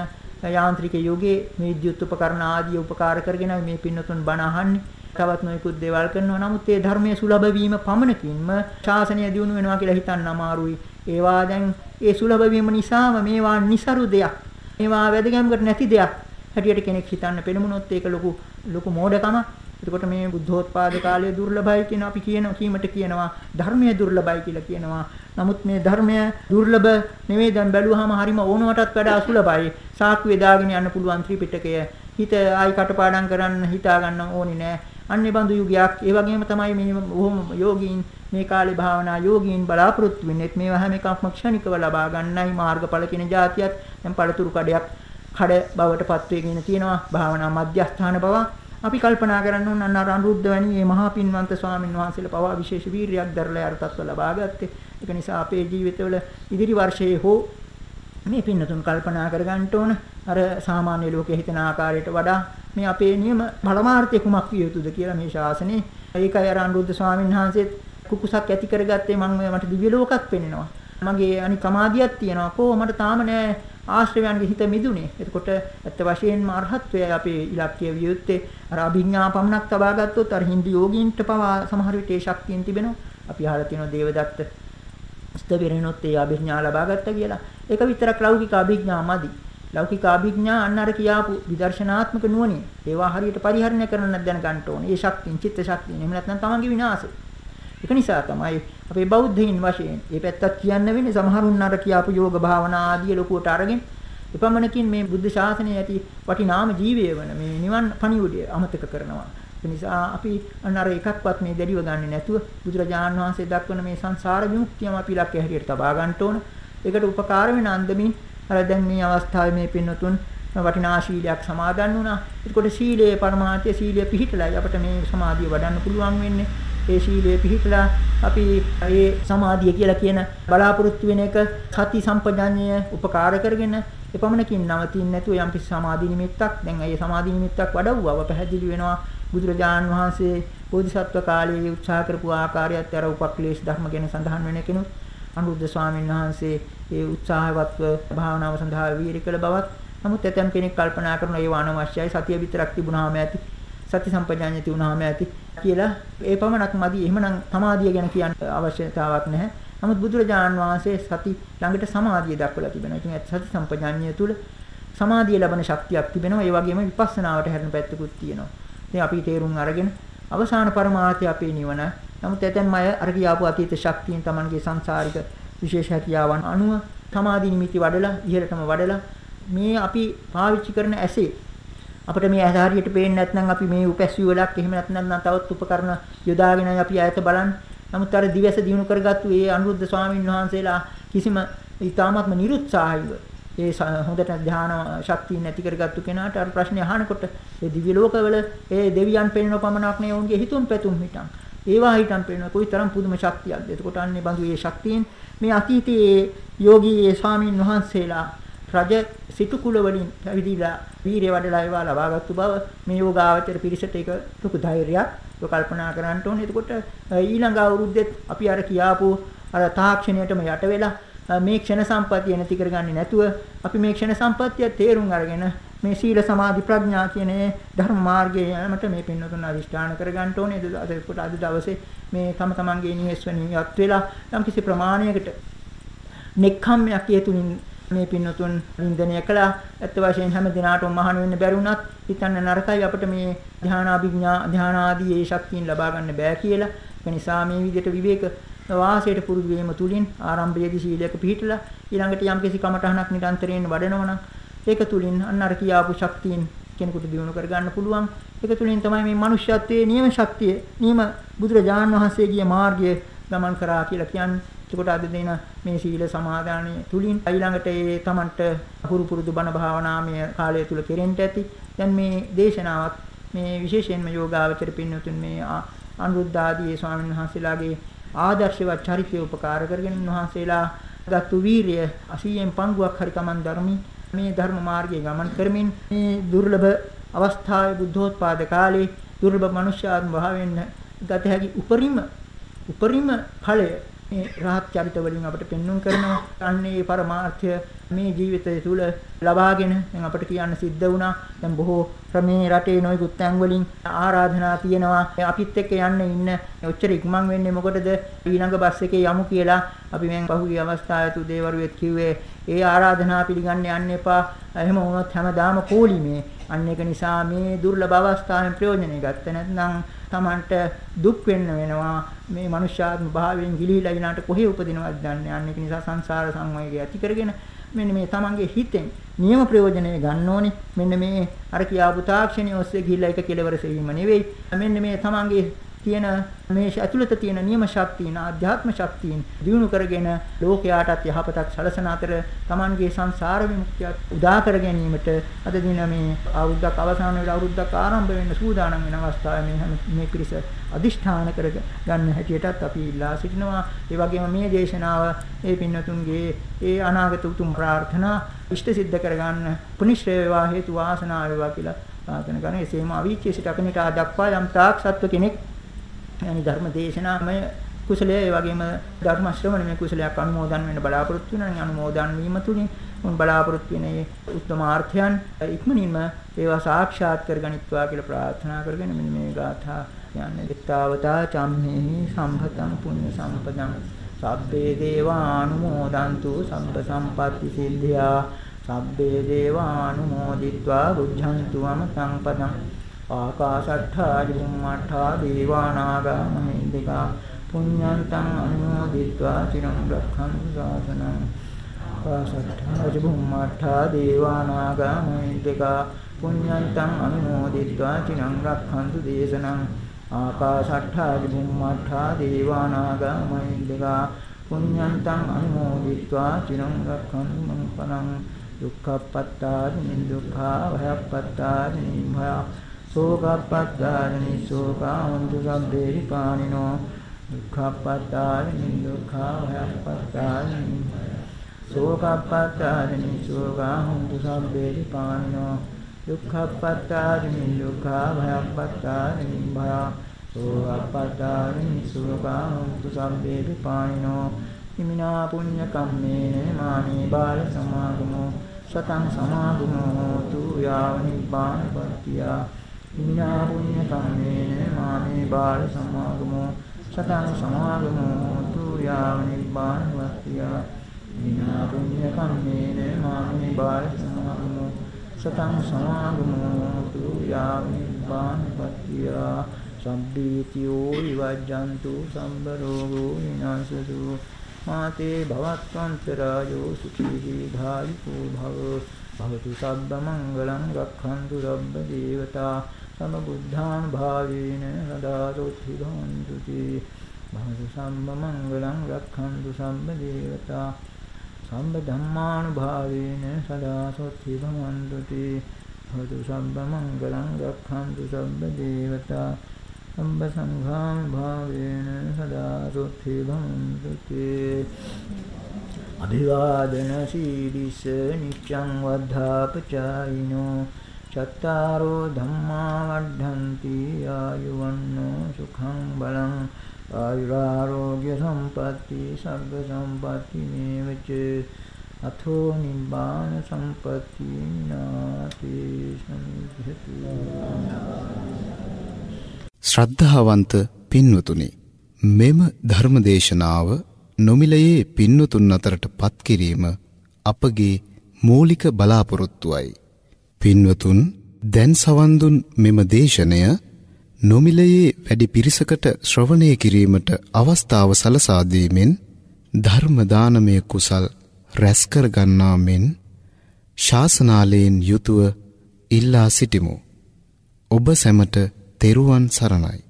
යාන්ත්‍රික යුගයේ මේ විද්‍යුත් උපකරණ ආදී උපකාර කරගෙන මේ පින්නතුන් බණ අහන්නේ තවත් නොයෙකුත් දේවල් කරනවා. නමුත් ඒ ධර්මයේ සුලභ වීම පමණකින්ම ශාසනය දියුණු වෙනවා කියලා හිතන්න අමාරුයි. ඒවා දැන් ඒ සුලභ වීම නිසාම මේවා નિසරු දෙයක්. මේවා වැදගත්කමකට නැති දෙයක්. හැටියට කෙනෙක් හිතන්න පෙළඹුණොත් ඒක ලොකු ලොකු මෝඩකමක්. එතකොට මේ බුද්ධෝත්පාද කාලයේ දුර්ලභයි කියන අපි කියන කීමට කියනවා ධර්මයේ දුර්ලභයි කියලා කියනවා. නමුත් මේ ධර්මය දුර්ලභ නෙවෙයි දැන් බැලුවාම හරිම ඕනවටත් වඩා අසුලභයි. සාක්කුවේ දාගෙන යන්න පුළුවන් ත්‍රිපිටකය. හිත ආයි කටපාඩම් කරන්න හිතා ගන්න ඕනේ නෑ. අන්නේ බඳු යුගයක්. ඒ වගේම තමයි මේ බොහොම යෝගීන් මේ කාලේ භාවනා යෝගීන් බලාපොරොත්තු වෙන්නේ. මේවා හැම එකක්ම ක්ෂණිකව ලබා ගන්නයි මාර්ගඵල කියන જાතියත් දැන් පළතුරු කඩයක් කඩ බවට පත් වෙගෙන තියෙනවා. භාවනා මධ්‍යස්ථාන බව අපි කල්පනා කරන්න ඕන අන්න අර අනුරුද්ධ වැනි මේ මහා පින්වන්ත ස්වාමීන් වහන්සේලා පවා විශේෂ වීරියක් දරලා අර තත්ත්ව ලබා ගත්තේ. ඒක නිසා අපේ ජීවිතවල ඉදිරි වර්ෂයේ හෝ මේ පින්නතුන් කල්පනා කරගන්න ඕන අර සාමාන්‍ය ලෝකයේ හිතන ආකාරයට වඩා මේ අපේ නියම බලමාර්ථය කුමක් විය යුතුද කියලා මේ ශාසනයේ ඒකයි අර අනුරුද්ධ ස්වාමීන් වහන්සේත් කුකුසක් ඇති කරගත්තේ මම මට දිව්‍ය ලෝකයක් පෙන්වනවා. මගේ අනිත් සමාධියක් තියෙනවා. කොහොම මට තාම නෑ ආශ්‍රවයන්ගේ හිත මිදුනේ. එතකොට ඇත්ත වශයෙන්ම අරහත්වය අපේ ඉලක්කය විය යුත්තේ අර අභිඥා පමණක් තබා ගත්තොත් අර හින්දු යෝගීන්ට පවා සමහර විට ඒ ශක්තියෙන් තිබෙනවා. අපි අහලා තියෙනවා දේවදත්ත ස්තවිරෙනොත් ඒ අභිඥා ලබා ගත්තා කියලා. ඒක විතරක් ලෞකික අභිඥා මදි. ලෞකික අභිඥා අන්න අර කියාපු විදර්ශනාත්මක නුවණින් ඒවා හරියට පරිහරණය කරන්න දැනගන්න ඕනේ. ඒ ශක්තියින් චිත්ත ශක්තියින්. එහෙම නැත්නම් තමන්ගේ විනාශය. ඒක නිසා තමයි අපේ බෞද්ධයින් වශයෙන් මේ පැත්තත් කියන්න වෙන්නේ සමහරුන් අර කියාපු යෝග භාවනා ආදී ලොකුවට අරගෙන එපමණකින් මේ බුද්ධ ශාසනය ඇති වටිනාම ජීවය වන මේ නිවන් පණිවුඩය අමතක කරනවා. ඒ නිසා අපි අන්නර එකක්වත් මේ දැඩිව ගන්නෙ නැතුව බුදුරජාණන් වහන්සේ දක්වන මේ සංසාර විමුක්තියම අපි ඉලක්කය හැටියට තබා ගන්න ඕන. ඒකට උපකාර වෙන අන්දමින් අර දැන් මේ අවස්ථාවේ මේ පින්නතුන් වටිනා ශීලයක් සමාදන් වුණා. එතකොට සීලයේ පරමාර්ථය සීලය පිහිටලයි අපිට මේ සමාධිය වඩන්න පුළුවන් වෙන්නේ. ඒ ශීලයේ පිහිටලා අපි ඒ සමාධිය කියලා කියන බලාපොරොත්තු වෙන එක සති සම්පජාඤ්ඤය උපකාර කරගෙන එපමණකින් නවතින්නේ නැතුව යම් කිසි සමාධි නිමිත්තක් දැන් ඒ සමාධි නිමිත්තක් වඩවුවව පැහැදිලි වෙනවා. බුදුරජාන් වහන්සේ බෝධිසත්ව කාලයේ උත්සාහ කරපු ආකාරයත් අර උපක්ලේශ ධර්ම ගැන සඳහන් වෙන කෙනුත් අනුරුද්ධ ස්වාමීන් වහන්සේ ඒ උත්සාහවත්ව භාවනාව සඳහා වීර්ය කළ බවත් නමුත් ඇතම් කෙනෙක් කල්පනා කරන ඒ වානවශ්‍යයි සතිය විතරක් තිබුණාම ඇති සති සම්පජාඤ්ඤය තිබුණාම ඇති. කියලා ඒ පමණක් මදි. එහෙමනම් සමාධිය ගැන කියන්න අවශ්‍යතාවක් නැහැ. නමුත් බුදුරජාණන් වහන්සේ සති ළඟට සමාධිය දක්වලා තිබෙනවා. ඉතින් සති සම්පජාඤ්ඤය තුල සමාධිය ලැබෙන ශක්තියක් තිබෙනවා. ඒ වගේම විපස්සනාවට හැරෙන පැත්තකුත් තියෙනවා. ඉතින් අපි තේරුම් අරගෙන අවසාන පරමාර්ථය අපේ නිවන. නමුත් ඇතැම් අය අර කියාපු අතීත ශක්තියෙන් Tamanගේ සංසාරික විශේෂ හැකියාවන් අනුව සමාධි නිමිති වඩලා ඉහළටම වඩලා මේ අපි පාවිච්චි කරන ඇසේ අපිට මේ ඇස හරියට පේන්නේ නැත්නම් අපි මේ උපැස්සු වලක් එහෙම නැත්නම් තවත් උපකරණ යොදාගෙන අපි ආයත බලන්න. නමුත් අර දිවැස දිනු කරගත්තු ඒ අනුරුද්ධ ස්වාමීන් වහන්සේලා කිසිම ඊ타ත්ම නිරුත්සාහීව ඒ හොඳට ධාන ශක්තිය නැති කරගත්තු කෙනාට අර ප්‍රශ්නේ අහනකොට ඒ දිව්‍ය ලෝකවල ඒ දෙවියන් පෙන්වන පමණක් නේ ඔවුන්ගේ හිතුම් පැතුම් හිටන්. ඒවා හිටන් පෙන්වන කොයි තරම් පුදුම ශක්තියක්ද. එතකොට අන්නේ බඳු ඒ ශක්තියෙන් මේ අතීතයේ යෝගී ඒ ස්වාමීන් වහන්සේලා රජ සිටු කුල වලින් පැවිදිලා වීරිය වඩලා ඒවා ලබාගත්තු බව මේ යෝගාවචර පිරිසට ඒක ලොකු ධෛර්යයක් ඔය කල්පනා කරන්න ඕනේ. එතකොට ඊළඟ අවුරුද්දෙත් අපි අර කියාපු අර තාක්ෂණයටම යට වෙලා මේ ක්ෂණ සම්පත්තිය නැති කරගන්නේ නැතුව අපි මේ ක්ෂණ සම්පත්තිය තේරුම් අරගෙන මේ සීල සමාධි ප්‍රඥා කියන ධර්ම මාර්ගයේ යෑමට මේ පින්නතුන් අදිෂ්ඨාන කරගන්න ඕනේ. ඒකට අද දවසේ මේ තම තමන්ගේ නිවෙස්වනියත් වෙලා යම් කිසි ප්‍රමාණයකට නෙක්ඛම්මයක් ඒ තුලින් මේ පින්නතුන් වින්දනය කළා. ඇත්ත වශයෙන් හැම දිනාටම මහාන වෙන්න බැරි වුණත් හිතන්න නරකයි අපිට මේ ධානාභිඥා ධානාදී ඒ ශක්තියින් ලබා ගන්න බෑ කියලා. ඒ නිසා මේ විදිහට විවේක වාසයට පුරුදු වීම තුලින් ආරම්භයේදී සීලයක පිළිපිටලා ඊළඟට යම්කිසි කමඨහනක් නිරන්තරයෙන් වඩනවනම් ඒක තුලින් අන්න අර කියාපු ශක්තියින් කෙනෙකුට දිනු කර ගන්න පුළුවන්. ඒක තුලින් තමයි මේ මනුෂ්‍යත්වයේ නියම ශක්තිය, නියම බුදුරජාණන් වහන්සේගේ මාර්ගය ගමන් කරා කියලා කියන්නේ. එතකොට අද දින මේ සීල සමාදානය තුලින් ඊළඟට ඒ Tamanට හුරු පුරුදු බණ භාවනාමය කාලය තුල කෙරෙන්න ඇති. දැන් මේ දේශනාවත් මේ විශේෂයෙන්ම යෝගාවචර පින්නතුන් මේ අනුරුද්ධ ආදී ස්වාමීන් වහන්සේලාගේ ආදර්ශවත් චරිතය උපකාර කරගෙන උන්වහන්සේලා ගත්තු වීරිය අසීයෙන් පංගුවක් හරි Taman ධර්මී මේ ධර්ම මාර්ගයේ ගමන් කරමින් මේ දුර්ලභ අවස්ථාවේ බුද්ධෝත්පාද කාලේ දුර්ලභ මනුෂ්‍යාත්ම භාවයෙන් ගත හැකි උපරිම උපරිම ඵලය මේ රහත් චරිත වලින් අපට පෙන්눔 කරනවා. අන්නේ පරමාර්ථය මේ ජීවිතය තුළ ලබාගෙන දැන් අපට කියන්න සිද්ධ වුණා. දැන් බොහෝ මේ රටේ නොයෙකුත් තැන් වලින් ආරාධනා තියෙනවා. අපිත් එක්ක යන්න ඉන්න ඔච්චර ඉක්මන් වෙන්නේ මොකටද? ඊළඟ බස් එකේ යමු කියලා අපි මම පහුගිය අවස්ථාවේ තු දේවරුවෙත් කිව්වේ ඒ ආරාධනා පිළිගන්න යන්න එපා. එහෙම වුණොත් හැමදාම කෝලිමේ. අන්න ඒක නිසා මේ දුර්ලභ අවස්ථාවෙන් ප්‍රයෝජනෙ ගත්ත නැත්නම් Tamanට දුක් වෙන්න වෙනවා. මේ මනුෂ්‍යාත්ම භාවයෙන් ගිලිහිලා ඊළාට කොහේ උපදිනවද දන්නේ. අන්න ඒක නිසා සංසාර සංවේගය ඇති කරගෙන මෙන්න මේ තමන්ගේ හිතෙන් නියම ප්‍රයෝජනය ගන්න ඕනේ. මෙන්න මේ අර කියාපු තාක්ෂණිය ඔස්සේ ගිහිල්ලා එක කෙලවර සෙවීම නෙවෙයි. මෙන්න මේ තමන්ගේ තියෙන මේ ඇතුළත තියෙන නියම ශක්තියන ආධ්‍යාත්ම ශක්තියන් දිනු කරගෙන ලෝකයාටත් යහපතක් සලසන අතර Tamanගේ සංසාර විමුක්තිය උදා කර ගැනීමට අද දින මේ අවුරුද්දක් අවසන් වෙලා අවුරුද්දක් ආරම්භ වෙන්න සූදානම් වෙන අවස්ථාවේ මේ මේ පිරිස අදිෂ්ඨාන කර ගන්න හැටියටත් අපි ඉල්ලා සිටිනවා. ඒ වගේම මේ දේශනාව ඒ පින්නතුන්ගේ ඒ අනාගත උතුම් ප්‍රාර්ථනා ඉෂ්ට සිද්ධ කරගන්න පුනිශ්‍රේ වේවා හේතු වාසනා වේවා කියලා ප්‍රාර්ථනා කරන එසේම අවීචේ සිට අකනිට දක්වා යම් තාක් සත්ව කෙනෙක් මේ ධර්ම දේශනාමය කුසලය ඒ වගේම ධර්ම ශ්‍රවණමය කුසලයක් අනුමෝදන් වෙන්න බලාපොරොත්තු වෙනවා. නම් අනුමෝදන් වීම තුලින් උන් බලාපොරොත්තු වෙන මේ උත්තම ආර්ථයන් ඉක්මනින්ම ඒවා සාක්ෂාත් කරගනිත්වා කියලා ප්‍රාර්ථනා කරගෙන මෙන්න මේ ගාථා යන්නේ විත්තාවතා චම්මේ සම්භතං පුඤ්ඤ සම්පදං සබ්බේ දේවානුමෝදන්තු සම්ප සම්පatti සිද්ධා සබ්බේ දේවානුමෝදිත්වා බුද්ධං තුවම සංපදං ආකාශට්ඨා චුම්මට්ඨා දේවානාගා මහින්దికා පුඤ්ඤන්තං අනුමෝදිत्वा චිරං රක්ඛන්තු ශාසනං ආකාශට්ඨා චුම්මට්ඨා දේවානාගා මහින්దికා පුඤ්ඤන්තං අනුමෝදිत्वा චිරං රක්ඛන්තු දේශනං ආකාශට්ඨා චුම්මට්ඨා දේවානාගා මහින්దికා පුඤ්ඤන්තං අනුමෝදිत्वा චිරං රක්ඛන්තු මං පරං දුක්ඛප්පත්තානි දුක්ඛා භයප්පත්තානි භයා සෝකප්පත්තානි සෝකාන්තු සබ්බේ විපානිනෝ දුක්ඛප්පත්තානි දුක්ඛාභයප්පත්තානි සෝකප්පත්තානි සෝකාන්තු සබ්බේ විපානිනෝ දුක්ඛප්පත්තානි දුක්ඛාභයප්පත්තානි භය. සෝකප්පත්තානි සෝකාන්තු සබ්බේ විපානිනෝ හිමිනා පුඤ්ඤ කම්මේන මාමේ බාල සමාගමෝ. සතං සමාගමෝ හෝතු යාව නිබ්බාන පත්‍තියා. විනා පුඤ්ඤ කම්මේන මාමේ බාල සමාගමෝ සතං සමාගමෝ තු යාව නිබ්බාන වස්තිය විනා පුඤ්ඤ කම්මේන මාමේ බාල සමාගමෝ සතං සමාගමෝ තු යාව නිබ්බාන වස්තිය සම්බීතියෝ විවජ්ජන්තු සම්බරෝගෝ විනාශතු. මාතේ භවත්වන්තරායෝ සුඛී දීඝායුකෝ භව. භවතු සබ්බ මංගලං රක්ඛන්තු සබ්බ දේවතා සමබුද්ධානුභාවේන සදාතොත්ථි භවන්තු තේ භවතු සම්ම මංගලං රක්ඛන්තු සම්ම දේවතා සම්බ ධම්මානුභාවේන සදාතොත්ථි භවන්තු තේ භවතු සම්ම මංගලං රක්ඛන්තු සම්ම දේවතා සම්බ අභිවාදන සීලිස නිච්ඡං වද්ධාපචායිනෝ චත්තාරෝ ධම්මා වඩ්ඩಂತಿ ආයුවන්නෝ සුඛං බලං ආයුරාෝග්‍ය සම්පatti සග්ග සම්පatti මේවච අතෝ නිබ්බාන සම්පatti නාති සම්විහෙතු ශ්‍රද්ධාවන්ත පින්වතුනි මෙම ධර්මදේශනාව නොමිලයේ පින්වතුන් අතරට පත් කිරීම අපගේ මූලික බලාපොරොත්තුවයි පින්වතුන් දැන් සවන්දුන් මෙම දේශනය නොමිලයේ වැඩි පිරිසකට ශ්‍රවණය කිරීමට අවස්ථාව සලසාදීමෙන් ධර්මදානමය කුසල් රැස්කර ගන්නා මෙන් ශාසනාලයෙන් යුතුව ඉල්ලා සිටිමු. ඔබ සැමට තෙරුවන් සරණයි.